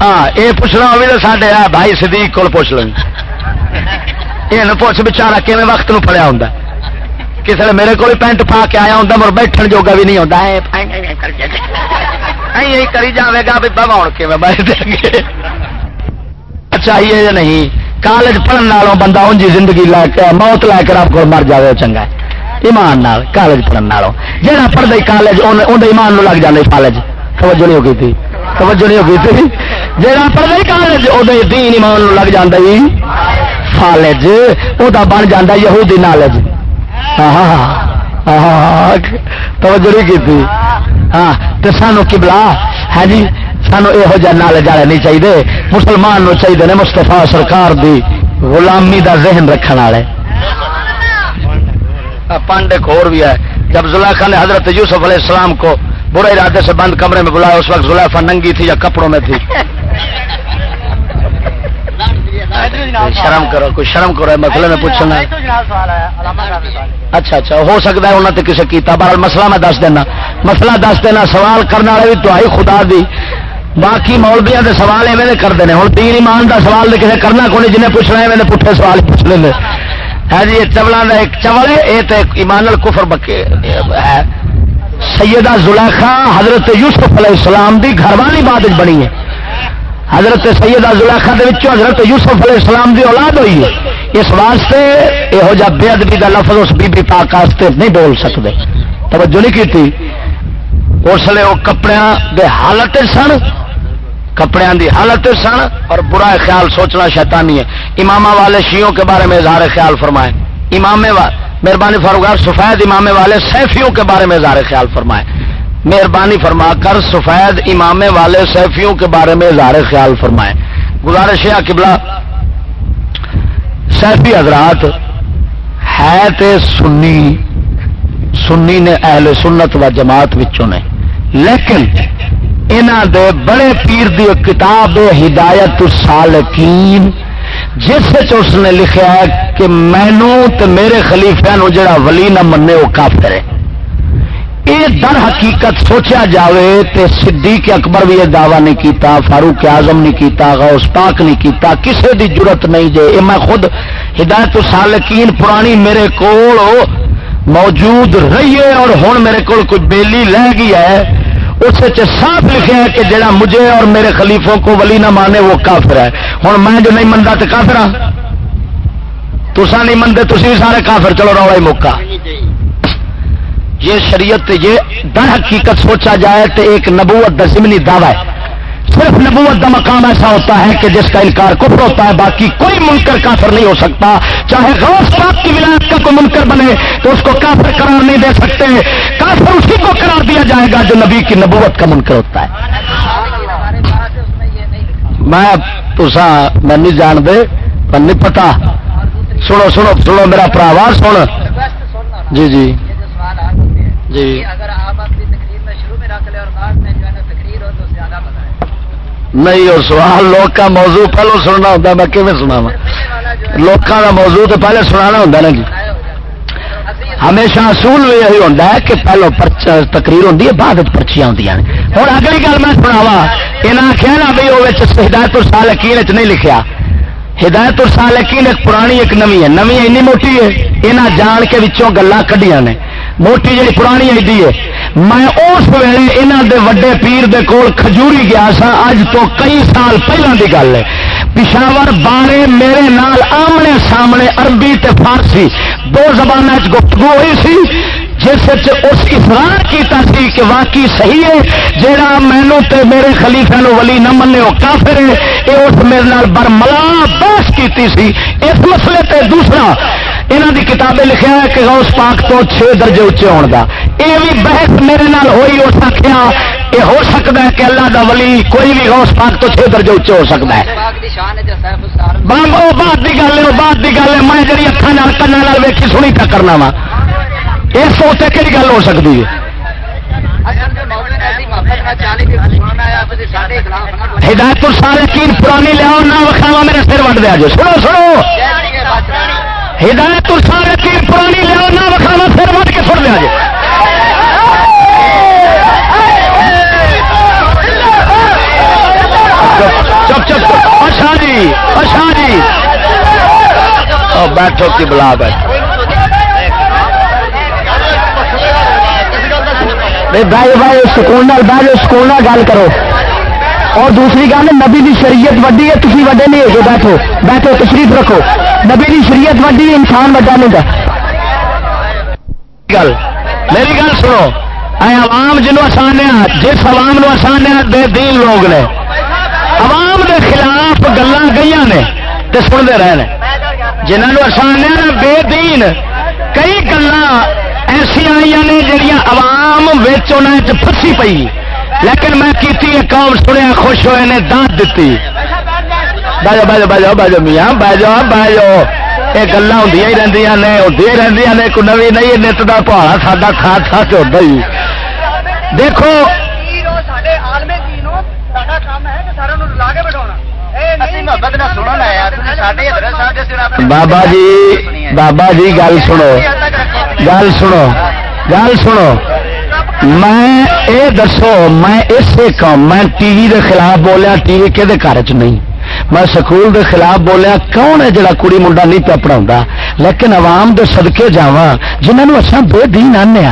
ہاں یہ پوچھنا ہوگی تو سارے بھائی صدیق کو پوچھ لیں یہ پوچھ بچارا کہ وقت نو پڑیا ہوں کسی نے میرے کو پینٹ پا کے آیا ہوں مر بیٹھن جوگا بھی نہیں ہوتا کری جائے گا بھی بہو کے چاہیے یا نہیں۔ کالج پڑھنے والوں بندہ ان جی زندگی لے کے، موت لے کر آپ کو مر جائے چنگا ایمان نال، کالج پڑھنے والوں جہاں پڑھتا کالج اندر ایمان نو لگ جانے کالج۔ توجہ نہیں ہو گئی تھی۔ توجہ نہیں ہو گئی تھی۔ جہاں پڑھتا کالج وہ دین ایمان نو لگ جانا فالج وہ بن جا یہودی نالج توجہ نہیں کی ہاں تو سانو کبلا ہے جی سانو یہو جہ نالج والے نہیں چاہیے مسلمان نو چاہیے نے مستفا سرکار دی غلامی دا ذہن رکھنے والے پانڈ ایک اور بھی ہے جب زلیخا نے حضرت یوسف علیہ السلام کو برے ارادے سے بند کمرے میں بلایا اس وقت زلیفا ننگی تھی یا کپڑوں میں تھی شرم کرو، کوئی شرم کرو مسئلے میں پوچھنا اچھا اچھا ہو سکتا ہے انہوں نے کسی کیتا، بہرحال مسئلہ میں دس دینا۔ مسئلہ دس دینا، سوال کرنے والے بھی تو خدا دی۔ باقی مولبیا کے سوال ایویں کرتے ہیں۔ ہوں تین ایمان کا سوال کسی کرنا کو جنہیں پوچھنا ہے میں پٹھے سوال پوچھ لیں ہے جی یہ کا ایک چبل ہے یہ تو ایمان کفر بکے ہے۔ سیدہ زلیخا حضرت یوسف علیہ السلام دی گھر والی بات بنی ہے۔ حضرت سیدہ زلیخا دے وچوں حضرت یوسف علیہ السلام دی اولاد ہوئی ہے۔ اس واسطے یہو جہ بے ادبی کا لفظ اس بی بی پاک واسطے نہیں بول سکتے توجہ نہیں کی اس لیے وہ کپڑے دے حالت سن۔ کپڑے دی حالت سن اور برا خیال سوچنا شیطانی ہے۔ امام والے شیوں کے بارے میں اظہار خیال فرمائے۔ امام مہربانی فاروق سفید امام والے سیفیوں کے بارے میں اظہار خیال فرمائے۔ مہربانی فرما کر سفید امام والے سیفیوں کے بارے میں اظہار خیال فرمائے۔ گزارش ہے قبلہ، سیفی حضرات ہے تے سنی سنی نے اہل سنت و جماعت وچوں نے۔ لیکن انہ دے بڑے پیر دی کتاب ہدایت السالکین جس اس نے لکھا ہے کہ مینو تے میرے خلیفے نو جڑا ولی نہ منے وہ کافر ہے۔ یہ در حقیقت سوچا جاوے تے صدیق اکبر بھی یہ دعویٰ نہیں کیتا، فاروق اعظم نہیں کیتا، غوث پاک نہیں کیتا، کسے دی جرت نہیں جے۔ اے میں خود ہدایت السالکین پرانی میرے کول موجود رہی ہے اور ہن میرے کول کوئی بیلی لہ گئی ہے۔ اس صاف لکھا ہے کہ جڑا مجھے اور میرے خلیفوں کو ولی نہ مانے وہ کافر ہے۔ ہوں میں جو نہیں منتا تو کافر ہاں تسا نہیں منتے تھی بھی سارے کافر، چلو روڑا ہی موقع۔ یہ شریعت یہ در حقیقت سوچا جائے تو ایک نبوت ضمنی دعوی ہے۔ صرف نبوت کا مقام ایسا ہوتا ہے کہ جس کا انکار کفر ہوتا ہے، باقی کوئی منکر کافر نہیں ہو سکتا۔ چاہے غوث پاک کی ولایت کا کوئی منکر بنے تو اس کو کافر قرار نہیں دے سکتے۔ کافر اسی کو قرار دیا جائے گا جو نبی کی نبوت کا منکر ہوتا ہے۔ میں تسا میں نہیں جان دے، پر نہیں پتا۔ سنو سنو سنو میرا پراوا سن۔ جی جی۔ جی۔ اگر آپ اپنی تقریر میں شروع میں رکھ لیں اور بعد میں جو ہے نا تقریر ہو تو زیادہ مزہ ہے۔ نہیں اور سوال لوگ کا موضوع پہلو سننا ہوتا میں کیون سنا لوگوں کا موضوع تو پہلے سنا ہوتا نا جی۔ ہمیشہ اصول بھی یہی ہوتا ہے کہ پہلو تقریر ہوتی ہے بعد پرچیاں ہوتی ہیں ہوں اگلی گل میں سناوا یہاں آخیا نا بھی وہ ہدایت سال یقین چ نہیں لکھا ہدایت سال یقین ایک پرانی ایک نمی ہے۔ نمی اینی موٹی ہے یہاں جان کے گلا کھڈیاں نے۔ موٹی جی پرانی آئی ہے۔ میں اس ویلے یہاں دے وڈے پیر دے کول کھجوری گیا سا، اج تو کئی سال پہلے کی گل ہے۔ پشاور بارے میرے نال آمنے سامنے عربی تے فارسی دو زبان گفتگو ہوئی سی، جس اس اصرار کیتا سی کہ واقعی صحیح ہے۔ جیڑا مینو تے میرے خلیفے نو ولی نہ منے وہ کافر ہے یہ اس میرے نال برملا بحث کیتی سی۔ اس مسئلے تے دوسرا یہاں دی کتابیں لکھا ہے کہ غوث پاک تو چھ درجے اچے ہونے کا یہ بھی بحث میرے نال ہوئی ہو سکیا یہ ہو سکتا ہے کہ اللہ دا ولی کوئی بھی غوث پاک تو چھ درجے اچے ہو سکتا ہے۔ بات کی گل ہے وہ بات کی گل ہے، میں جی اکھان کن ویکھی، سنی پہ کرنا وا۔ اس سوچتے کہ گل ہو سکتی ہے؟ ہدایت سارے کی پرانی لیاؤ نہ وکھاوا میرے سر وٹ دیا جو سنو سنو۔ ہدایت سارے کی پرانی لیاؤ نہ وکھاوا سر وٹ کے سن دیا جی چپ چپ اچھا جی اچھا جی۔ بیٹھو کی بلا بیٹھو۔ بھائی بھائی، سکون بہ جاؤ، سکون گل کرو۔ اور دوسری گل نبی کی شریعت وڈی ہے تھی وڈے نہیں ہو بیٹھو۔ بیٹھو، تشریف رکھو۔ نبی کی شریعت وڈی، انسان وڈا نہیں گا گل، میری گل سنو۔ اے عوام جنوب آسانیا جس عوام نو آسانیا بے دین لوگ نے۔ عوام دے خلاف گلا گئی نے تو سنتے رہے جنہوں آسانیا نا بے دین۔ کئی گلا ایسا آئی نے جہیا عوام پسی پی لیکن میں کیتی قوم سنیا، خوش ہوئے نے دانت دیتی بہ جاؤ بہ جاؤ بہ جاؤ بہ جاؤ میاں بہ جاؤ بہ جاؤ یہ گلا ہوں ہی رہی نے ہوتی رہی نے کوئی نوی نہیں نت کا پہاڑا ساڈا کھا کھا کے ہوتا ہی دیکھو بابا جی بابا جی گل سنو گل سنو گل سنو میں اے دسو میں اسے کام میں ٹی وی دے خلاف بولیا ٹی وی کہ نہیں میں سکول دے خلاف بولیا کون ہے جڑا کڑی منڈا نہیں پہ پڑھا لیکن عوام دے صدقے جاوا جنہوں اصا بے دین آنے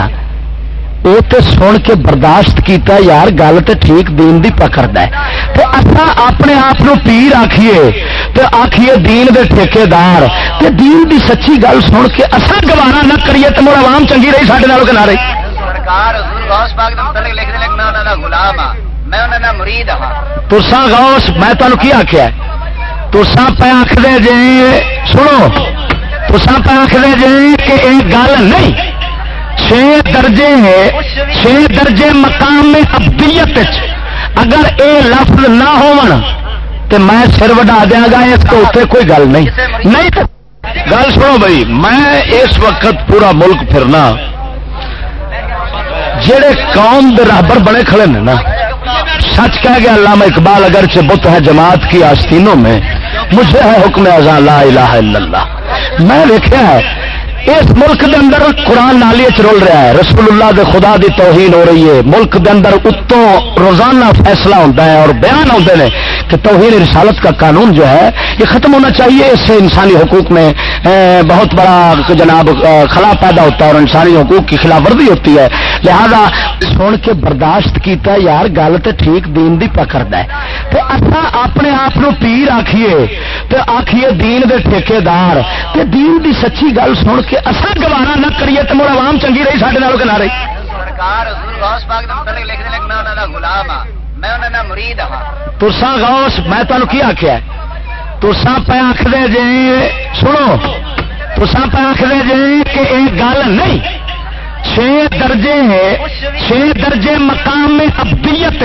وہ تو سن کے برداشت کیتا یار گل تو ٹھیک دین دی پکڑتا ہے۔ تو اصا اپنے آپ پیر آخیے تو آخیے دین دے ٹھیکے دار تو دین دی سچی گل سن کے اصا گوارا نہ کریے تو مڑ عوام چنگی رہی سارے نال کہ نہ رہی۔ میں غلام ہاں ہاں۔ تسا غوث میں تمہیں کی آخیا تسا پہ آخر جی سنو تسا پہ آخر جی کہ یہ گل نہیں چھ درجے چھ درجے مقام میں ابدیت اگر اے لفظ نہ ہون تو میں سر وڈا دیا گا اس کو اتنے کوئی گل نہیں نہیں گل سنو بھائی میں اس وقت پورا ملک پھرنا جڑے قوم دے رہبر بنے کھڑے نے نا سچ کہہ گیا علامہ اقبال اگر بت ہے جماعت کی آستینوں میں مجھے ہے حکم ازاں لا الہ الا اللہ۔ میں دیکھا ہے، اس ملک دے اندر قرآن نالی رول رہا ہے، رسول اللہ دے خدا دی توہین ہو رہی ہے۔ ملک دے اندر اتوں روزانہ فیصلہ ہوتا ہے اور بیان ہوتے ہیں کہ توہین رسالت کا قانون جو ہے، یہ ختم ہونا چاہیے۔ اس سے انسانی حقوق میں بہت بڑا جناب خلا پیدا ہوتا ہے اور انسانی حقوق کی خلاف ورزی ہوتی ہے۔ لہذا سن کے برداشت کیتا یار گل تو ٹھیک دین دی پکڑتا ہے۔ تو اصا اپنے آپ پیر آخیے تو آخیے دین دے ٹھیکے دار دین دی سچی گل سن کے اصا گوارا نہ کریے تو مڑ عوام چنگی رہی سارے نال کہ نہ رہی سرکار حضور غوث پاک دے متعلق لکھ دے لکھ میں انہاں دا غلام ہاں میں انہاں دا مرید ہاں۔ تسا غوث میں تمہیں کی آخیا تسا پہ آخر جی سنو تسا پہ آخر جی کہ یہ گل نہیں چھ درجے ہیں چھ درجے مقام میں ابدیت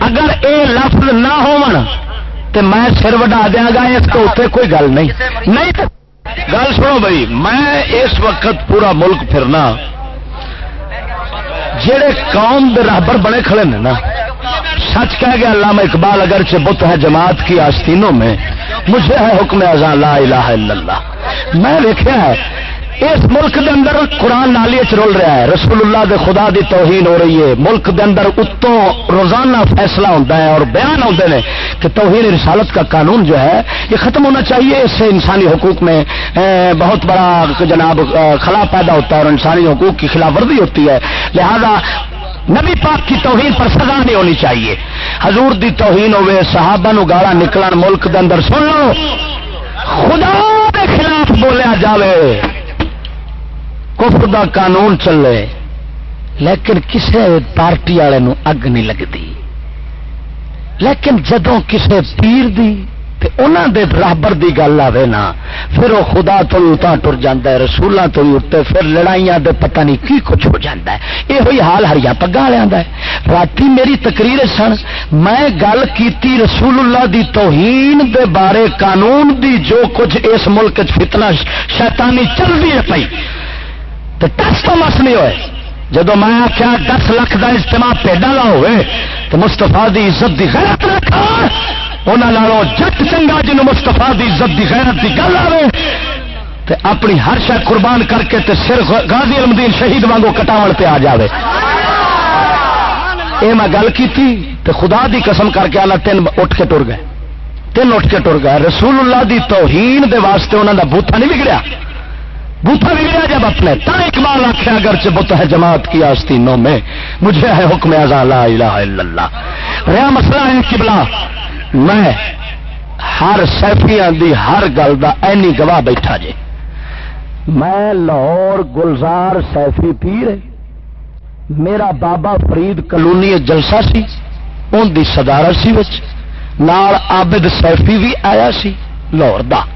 اگر اے لفظ نہ ہون تو میں سر وڈا دیا گا، اس کو اتنے کوئی گل نہیں۔ نہیں گل سنو بھائی، میں اس وقت پورا ملک پھرنا۔ جڑے قوم دے رہبر بنے کھڑے نے نا، سچ کہہ گیا، علامہ اقبال اگر سے بت ہے جماعت کی آستینوں میں، مجھے ہے حکم ازاں لا الہ الا اللہ۔ میں دیکھا ہے اس ملک دے اندر قرآن نالی رول رہا ہے۔ رسول اللہ دے خدا دی توہین ہو رہی ہے۔ ملک دے اندر اتوں روزانہ فیصلہ ہوتا ہے اور بیان ہوتے ہیں کہ توہین رسالت کا قانون جو ہے، یہ ختم ہونا چاہیے۔ اس سے انسانی حقوق میں بہت بڑا جناب خلا پیدا ہوتا ہے اور انسانی حقوق کی خلاف ورزی ہوتی ہے۔ لہذا نبی پاک کی توہین پر سزا نہیں ہونی چاہیے۔ حضور دی توہین ہوئے، صحابہ نو گالا نکلن، ملک دے اندر سن لو۔ خدا کے خلاف بولیا جاوے۔ کفر دا قانون چلے، لیکن کسے پارٹی والے اگ نہیں لگتی۔ لیکن جدو کسے پیر دی انہوں دے برابر دی گل آئے نا، پھر وہ خدا تو بھی اتنا ٹر جا ہے رسولوں تو بھی اتنے پھر لڑائیاں دے پتہ نہیں کی کچھ ہو جاتا ہے۔ یہ ہوئی حال ہریا پگا والوں ہے۔ رات میری تقریر سن، میں گل کیتی رسول اللہ دی توہین دے بارے قانون دی جو کچھ اس ملک فتنہ شیطانی چل رہی ہے پی تو ٹس تو مس نہیں ہوئے۔ جب میں آخیا دس لاکھ کا اجتماع پیڈا لا ہوئے تو مستفا دی عزت دی غیرت رکھا۔ انہوں جٹ چنگا جن مستفا دی عزت دی غیرت دی گل آئے تے اپنی ہر شہ قربان کر کے تے سر غازی المدین شہید وانگو کٹاو پہ آ جائے اے میں گل کی تے خدا دی قسم کر کے آنا تین اٹھ کے ٹر گئے۔ تین اٹھ کے ٹر گئے۔ رسول اللہ دی توہین دے واسطے انہوں دا بوتھا نہیں بگڑیا۔ بوتھا بگڑیا جب اپنے۔ تا اقبال آخیا اگر بت ہے جماعت کی آستینوں میں، مجھے ہے حکم ازاں لا الہ الا اللہ۔ رہا مسئلہ ہے قبلہ۔ میں ہر سیفیاں دی ہر گل کا اینی گواہ بیٹھا جے۔ میں لاہور گلزار سیفی پیر میرا بابا فرید کلونی جلسہ سی ان دی صدارت سی وچ۔ نال عابد سیفی بھی آیا سی، لاہور دا۔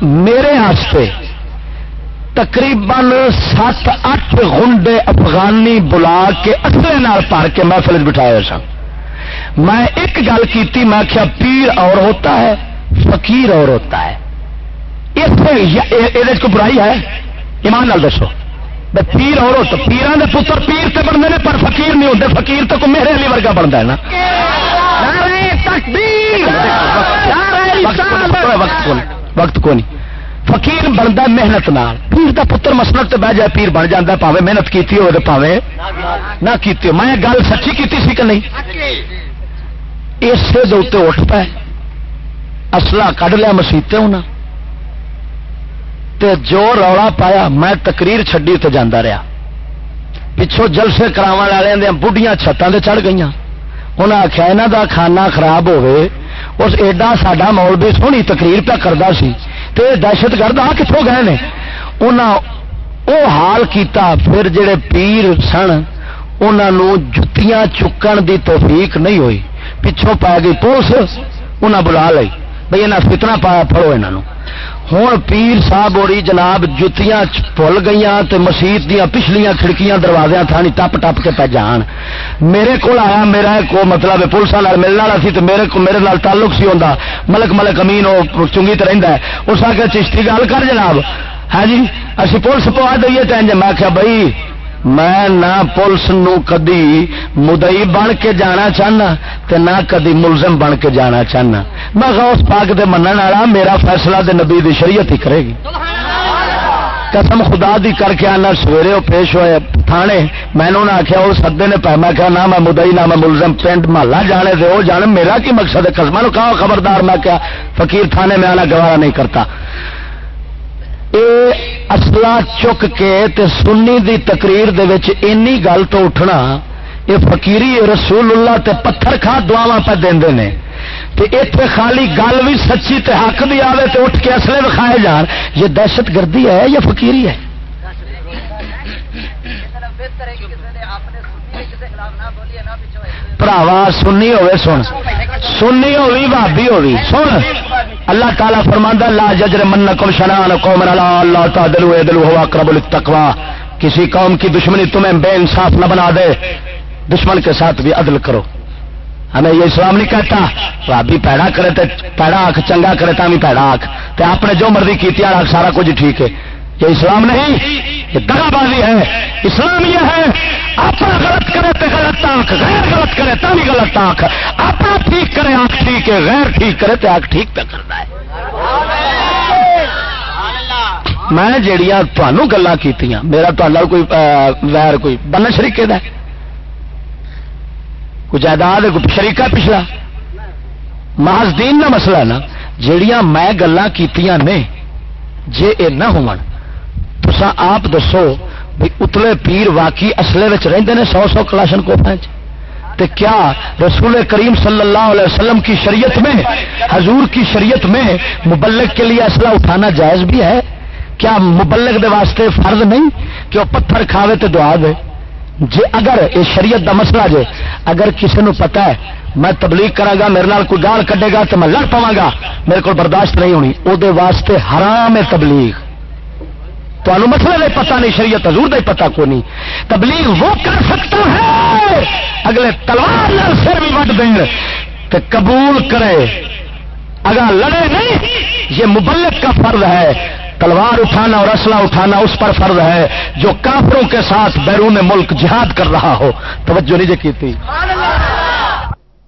میرے ہاستے تقریباً سات اٹھ گنڈے افغانی بلا کے اصلے نال پار کے محفل بٹھایا سن۔ میں ایک گل کی میں کیا پیر اور ہوتا ہے فقیر اور ہوتا ہے۔ کو برائی ہے؟ ایمان نال دسو۔ پیر اور ہوتا پیران کے پتر پیر سے بنتے ہیں پر فقیر نہیں ہوتے۔ فقیر تو میرے علی ورگا بنتا ہے نا۔ وقت کو نہیں فقیر بنتا محنت نال۔ پیر کا پتر مسلط سے بہ جائے پیر بن جاتا پاوے محنت کی ہو پاوے نہ کی میں گل سچی کی سی کہ نہیں؟ اسے دے اٹھ پائے اصلا کھ لیا مسیطے ہونا۔ تے جو رولا پایا، میں تقریر چڈی تو جانا رہا۔ پچھوں جلسے کرا والے بڑھیا چھتان سے چڑھ گئی انہیں آخیا یہاں کا کھانا خراب ہوے اس ایڈا ساڈا مول بھی سونی تقریر پہ کرتا سی تے دہشت گرد آ کتوں گئے نے؟ انہاں وہ حال کیتا، پھر جڑے پیر سن انہوں جتیاں چکن دی توفیق نہیں ہوئی۔ پچھوں پا گئی پولیس انہیں بلا لی بھائی یہاں فتنا پایا پڑو یہاں ہوں پیر صاحب ہوئی جناب جتیاں بھول گئی تے مسیت دیا پچھلیاں کھڑکیاں دروازے تھانی ٹپ ٹپ کے پہ جان۔ میرے کو آیا، میرا کو مطلب پولیس ملنے والا سی تو میرے کو میرے نال تعلق سی ہوتا ملک ملک امین، وہ چنگی تو رہتا ہے۔ اس آ کے چشتی گل کر جناب۔ ہاں جی اسی پولیس پوا دئیے تو میں آخیا بھائی میں نہ پولیس نو کدی مدئی بن کے جانا چاہنا تے نہ کدی ملزم بن کے جانا چاہنا۔ میں غوث پاک دے منن والا، میرا فیصلہ دے نبی دی شریعت ہی کرے گی۔ قسم خدا دی کر کے آنا، سویرے وہ پیش ہوئے تھانے۔ میں نے آخیا وہ سدے نے پہ میں کہا، نہ میں مدئی نہ میں ملزم پنڈ محلہ جانے دے وہ جانے میرا کی مقصد ہے؟ قسم کہا خبردار؟ میں کیا فقیر تھانے میں آنا گوارا نہیں کرتا۔ اصلا چک کے تے سنی دی تقریر دے وچ اینی گل تو اٹھنا یہ فقیری رسول اللہ تے پتھر کھا دعوا پہ دے نے۔ تے اتنے خالی گل بھی سچی تے حق بھی آوے تے اٹھ کے اصلے وکھائے جان۔ یہ دہشت گردی ہے یا فقیری ہے؟ پراوا سنی ہوئے سن سنی ہوئی بھابی ہوئی سن اللہ تعالیٰ فرماندہ لا ججر من کم شنان قوم اللہ اللہ تعدلو ادلو ہوا کرب التقوا کسی قوم کی دشمنی تمہیں بے انصاف نہ بنا دے دشمن کے ساتھ بھی عدل کرو ہمیں یہ اسلام نہیں کہتا بھابی پیڑا کرے تو پیڑا آنکھ چنگا کرے تو بھی پیڑا آنکھ تو آپ نے جو مرضی کی سارا کچھ ٹھیک ہے یہ اسلام نہیں، یہ دگا بازی ہے۔ اسلام یہ ہے، اپنا غلط کرے تو غلط آنکھ، غیر غلط کرے تو بھی غلط آنکھ۔ اپنا ٹھیک کرے آنکھ ٹھیک ہے، غیر ٹھیک کرے تو آنکھ ٹھیک پہ کرنا ہے۔ میں جہیا تمہوں گلا کی میرا تا کوئی ویر کوئی بن شریقے کا کوئی جائیداد کوئی شریقہ پچھلا۔ محض دین کا مسئلہ نا جہیا میں گلا کی نے، جے اے نہ ہون۔ تسا آپ دسو بھی اتلے پیر واقعی اصلے رہتے ہیں سو سو کلاشن کو تے کیا رسول کریم صلی اللہ علیہ وسلم کی شریعت میں، حضور کی شریعت میں مبلک کے لیے اسلحہ اٹھانا جائز بھی ہے؟ کیا مبلک دے واسطے فرض نہیں کہ وہ پتھر کھاوے تو دعا دے؟ جی اگر یہ شریعت دا مسئلہ جے، اگر کسی نو پتا ہے، میں تبلیغ کرا گا، میرے نال کوئی گال کڈے گا تو میں لڑ پوا گا، میرے کو برداشت نہیں ہونی۔ وہ واسطے حرام ہے تبلیغ۔ تمہیں مسئلہ نہیں پتا نہیں، شریعت حضور کا پتا کو نہیں۔ تبلیغ وہ کر سکتا ہے، اگلے تلوار سر بھی وٹ دیں تو قبول کرے۔ اگر لڑے نہیں، یہ مبلک کا فرض ہے۔ تلوار اٹھانا اور اسلحہ اٹھانا اس پر فرض ہے۔ جو کافروں کے ساتھ بیرون ملک جہاد کر رہا ہو، توجہ نہیں جی کی تھی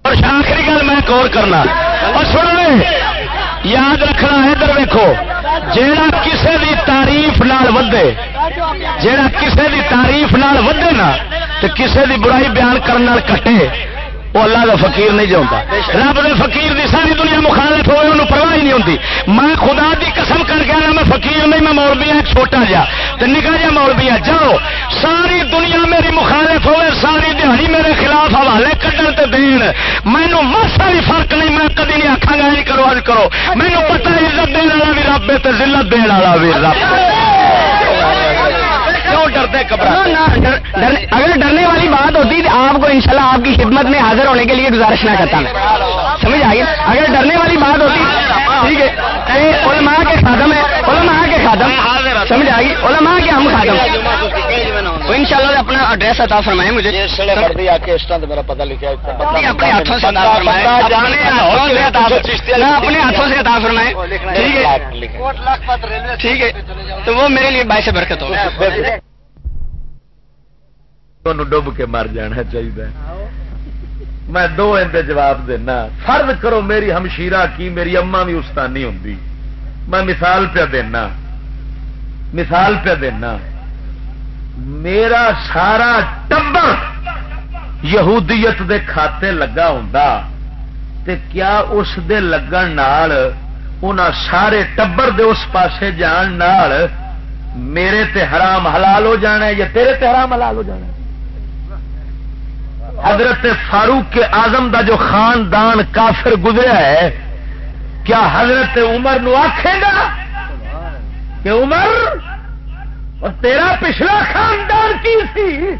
اور آخری گل میں کور کرنا۔ اور سن لیں، یاد رکھنا ہے، ادھر ویکو جیڑا کسے دی تعریف نال ودے جیڑا کسے دی تعریف نال ودے نا تو کسے دی برائی بیان کرنے کٹے، وہ اللہ کا فقیر نہیں جاتا رب دے فقیر دی ساری دنیا مخالف ہوئے، انہوں پرواہ ہی نہیں ہوتی میں خدا دی قسم کر کے میں فقیر نہیں، میں مولوی ہوں چھوٹا جا۔ تو نکا جا مولوی ہے جاؤ۔ ساری دنیا میری مخالف ہوئے، ساری دیہی میرے خلاف حوالے کٹن تے دین. مینو ماسا بھی فرق نہیں میں کدی نہیں آخا گا نہیں کرو اج کرو. مینو پتا عزت دن والا بھی رب ہے ذلت دن والا بھی رب اگر ڈرنے والی بات ہوتی تو آپ کو انشاءاللہ آپ کی خدمت میں حاضر ہونے کے لیے گزارش نہ کرتا میں. سمجھ آئیے اگر ڈرنے والی بات ہوتی ٹھیک ہے علماء کے خادم ہے علماء کے خادم سمجھ آئیے علماء کے ہم خادم ان شاء اللہ اپنا ایڈریس عطا فرمائے مجھے۔ میرا پتا لکھا اپنے ہاتھوں سے اپنے ہاتھوں سے عطا فرمائے ٹھیک ہے۔ ٹھیک ہے۔ تو وہ میرے لیے باعث برکت ہو ڈب کے مر جانا چاہیے۔ میں دو اندر جواب دینا۔ فرض کرو میری ہمشیرہ کی میری اما بھی استانی ہوں میں مثال پہ دینا۔ مثال پہ دینا۔ میرا سارا ٹبر یہودیت دے کھاتے لگا ہوں تے کیا اس دے لگن نال سارے ٹبر دے اس پاسے جان نال میرے تے حرام حلال ہو جانا ہے یا تیرے تے حرام حلال ہو جانا ہے؟ حضرت فاروق کے آزم دا جو خاندان کافر گزرا ہے، کیا حضرت عمر نو آخے گا کہ عمر اور تیرا پچھلا خاندان کی سی؟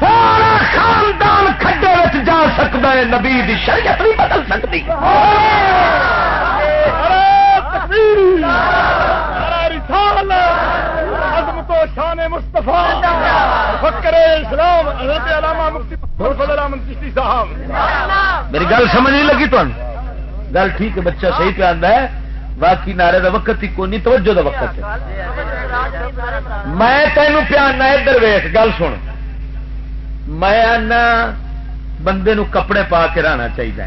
سارا خاندان کھڈے جا سکتا ہے، نبی دی شریعت نہیں بدل سکتی۔ شان مستفا فکر اسلام حضرت علامہ مفتی فضل احمد چشتی صاحب میری گل سمجھ نہیں لگی تمہیں گل ٹھیک ہے، بچہ صحیح پہ آتا ہے۔ باقی نعرے دا وقت ہی کونی توجہ دا وقت ہے۔ میں تینوں پیانا ادھر ویخ گل سن۔ میں آنا بندے نو کپڑے پا کے رہنا چاہیے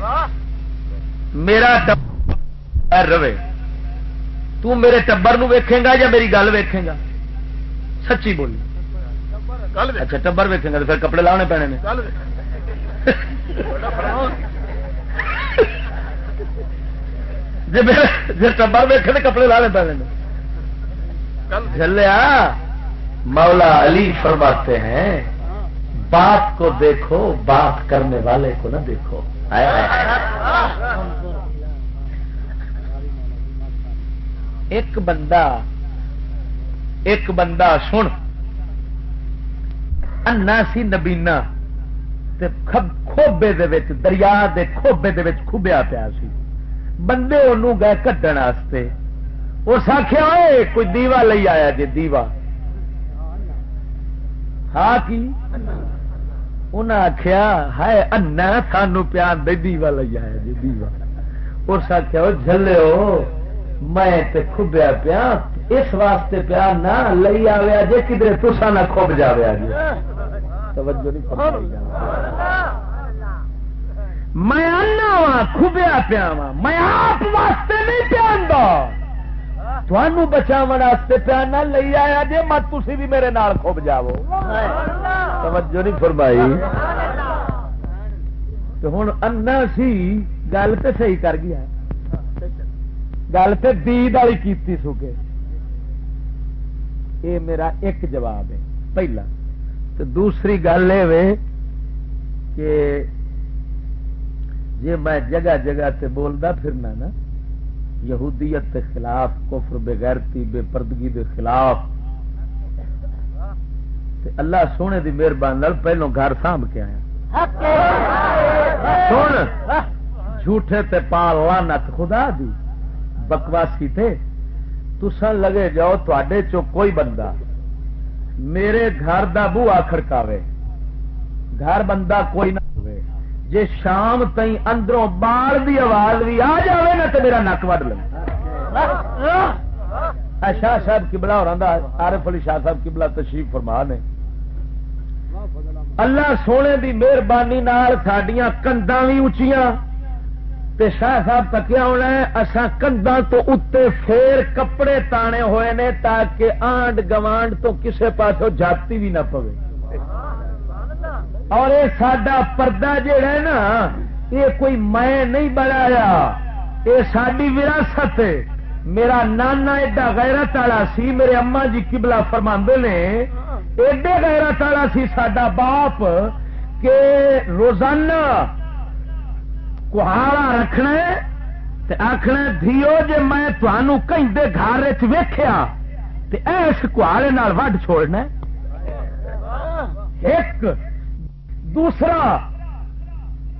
میرا ٹبر رہے۔ تو میرے ٹبر نو ویکھے گا یا میری گل ویکھے گا؟ سچی بولی۔ اچھا ٹبر ویکھے گا تو پھر کپڑے لانے پینے نے۔ جی ٹبر ویکھے تو کپڑے لانے پینے چلیا مولا علی فرماتے ہیں بات کو دیکھو بات کرنے والے کو نہ دیکھو ایک بندہ ایک بندہ سن انا سی نبینا کھوبے دریا دے کھوبے دے پیا سی بندے انہوں گئے کٹن اس آخیا کوئی دیوا لئی آیا جی دیوا؟ ہاں کی؟ انہیں آخیا ہے انا سانو پیار دے دیوا لئی آیا جی دیوا؟ اس آخیا جلے میں کھبیا پیا، اس واسطے پیار نہ لئی آیا جی کدھر تسا نہ کھب جایا جی توجہ نہیں میں آنا وا کھبیا پیا وا میں آپ واسطے نہیں پیا تھانوں بچاو واسطے پیا نہ لئی آیا جی مت تھی بھی میرے نال کھب جاو توجہ نہیں فرمائی۔ تو ہوں انا سی گل تو صحیح کر گیا۔ گل تو دید والی کی سوکے یہ میرا ایک جواب ہے۔ پہلا، تو دوسری گل یہ کہ جی میں جگہ جگہ تے بولدا پھرنا نا، یہودیت کے خلاف، کفر بغیرتی بے پردگی دے خلاف۔ تے اللہ سونے دی مہربانی پہلو گھر سانب کے آیا۔ سن، جھوٹے تے پال لانت خدا دی۔ بکواسی تھے تسا لگے جاؤ تے چو کوئی بندہ میرے گھر دا بو آخر گھر بندہ کوئی نہ ہوئے جے شام تئی اندروں بال دی آواز بھی آ جائے نا تو میرا نک وڈ لے۔ شاہ صاحب کبلا اور عارف علی شاہ صاحب کبلا تشریف فرما نے۔ اللہ سونے دی مہربانی سڈیا کندا بھی اچیاں تے شاہ صاحب تکیا ہونا ہے اصا کندا تو اتنے پھر کپڑے تانے ہوئے نے تاکہ آنڈ گوانڈ تو کسے پاسوں جاتی بھی نہ پوے۔ اور یہ سڈا پردہ جہا ہے نا یہ کوئی میں نہیں بنایا۔ یہ ساری وراثت میرا نانا ایڈا غیرت والا سی، میرے اما جی کبلا فرما نے، ایڈے غیرت والا سی سڈا باپ کہ روزانہ کہاڑا رکھنا آخنا دھیو جی میں تمہوں کہیں گھر ویخیا ایس کہاڑے وڈ چھوڑنا ایک دوسرا،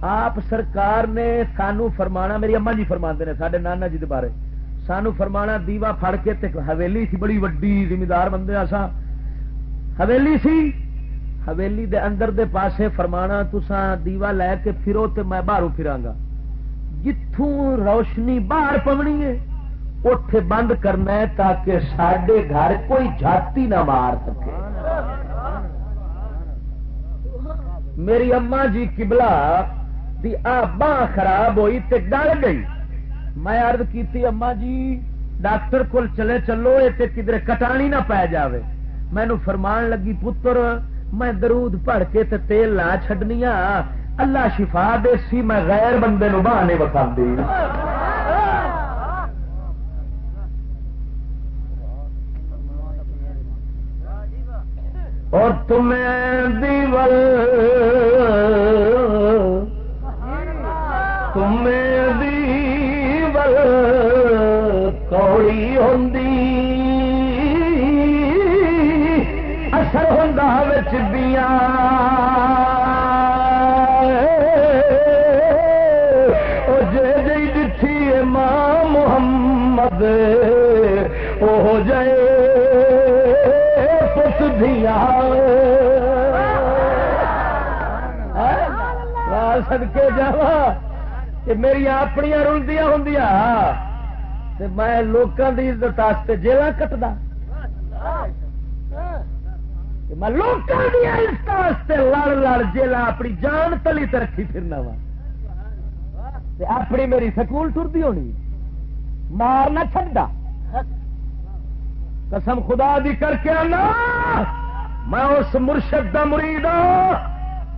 آپ سرکار نے سانو فرمانا، میری اما جی فرما نے سڈے نانا جی بارے۔ سانو فرمانا، دیوا فڑ کے حویلی سی، بڑی وڈی زمیندار بندے آسا حویلی سی؟ حویلی دے اندر دے پاسے فرمانا تسا دیوا لے کے پھرو تے میں باہر پھرا گا جتوں روشنی باہر پونی ہے اٹھ بند کرنا ہے تاکہ سڈے گھر کوئی جاتی نہ مار سکے۔ میری اما جی کبلا دی باں خراب ہوئی تے ڈر گئی۔ میں ارد کی اما جی ڈاکٹر کول چلے چلو، یہ کدھر کٹانی نہ پی جاوے۔ مینو فرمان لگی، پتر، میں درود پڑھ کے تے تیل نہ چڈنی ہاں۔ اللہ شفا دے سی، میں غیر بندے نو بہانے بتا اور تمہیں دیول کے جا کہ میری اپنی رلدیاں ہوں ہاں، میں لوگوں کی عزت واسطے جیل کٹدا۔ میں لوگوں کی عزت واسطے لڑ لڑ جیل اپنی جان تلی رکھی پھرنا وا۔ اپنی میری سکول ٹرتی ہونی۔ مارنا چڈا قسم خدا دی کر کے آنا، میں اس مرشد دا مرید ہوں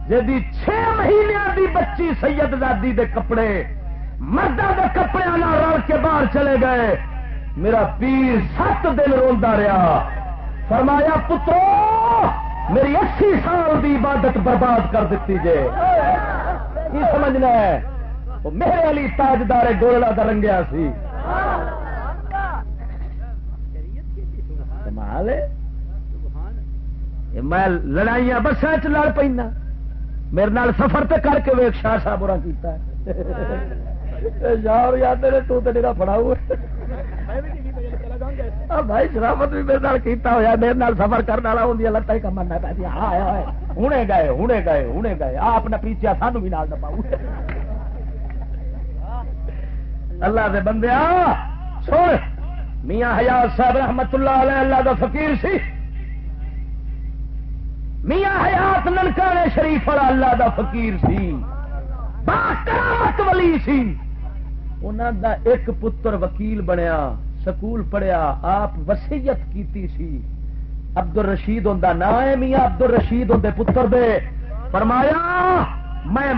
جی چھ مہینے دی بچی سید زادی دے کپڑے، مردہ دے کپڑے رل کے باہر چلے گئے، میرا پیر سات دن روا رہا فرمایا، پترو، میری اسی سال دی عبادت برباد کر دیتی جے۔ کی سمجھنا ہے؟ وہ میرے علی تاجدار گولڑا کا رنگیا سی۔ میں لڑائیاں بسان چ لڑ پہ میرے نال سفر تے کر کے ویک شاہ صاحب برا کیتا ہے۔ یار یاد نے تو تے میرا فڑا ہوا بھائی، شرافت بھی میرے نال کیتا ہوا میرے نال سفر کرنے والا ہوں لتاں کم نہ پی آیا ہوں گئے ہوں گئے ہوں گئے۔ آ اپنا پیچھا سانو بھی نال نہ پاؤ۔ اللہ دے بندے سن میاں حیات صاحب رحمت اللہ علیہ، اللہ دا فقیر سی۔ میاں حیات ننکانے شریف والا اللہ دا فقیر سی کرامت ولی سی۔ انہوں دا ایک پتر وکیل بنیا، سکول پڑھیا، آپ وسیعت کیتی سی۔ عبد الرشید ہوں نا ہے میاں عبد الرشید ہوں پتر دے۔ فرمایا، میں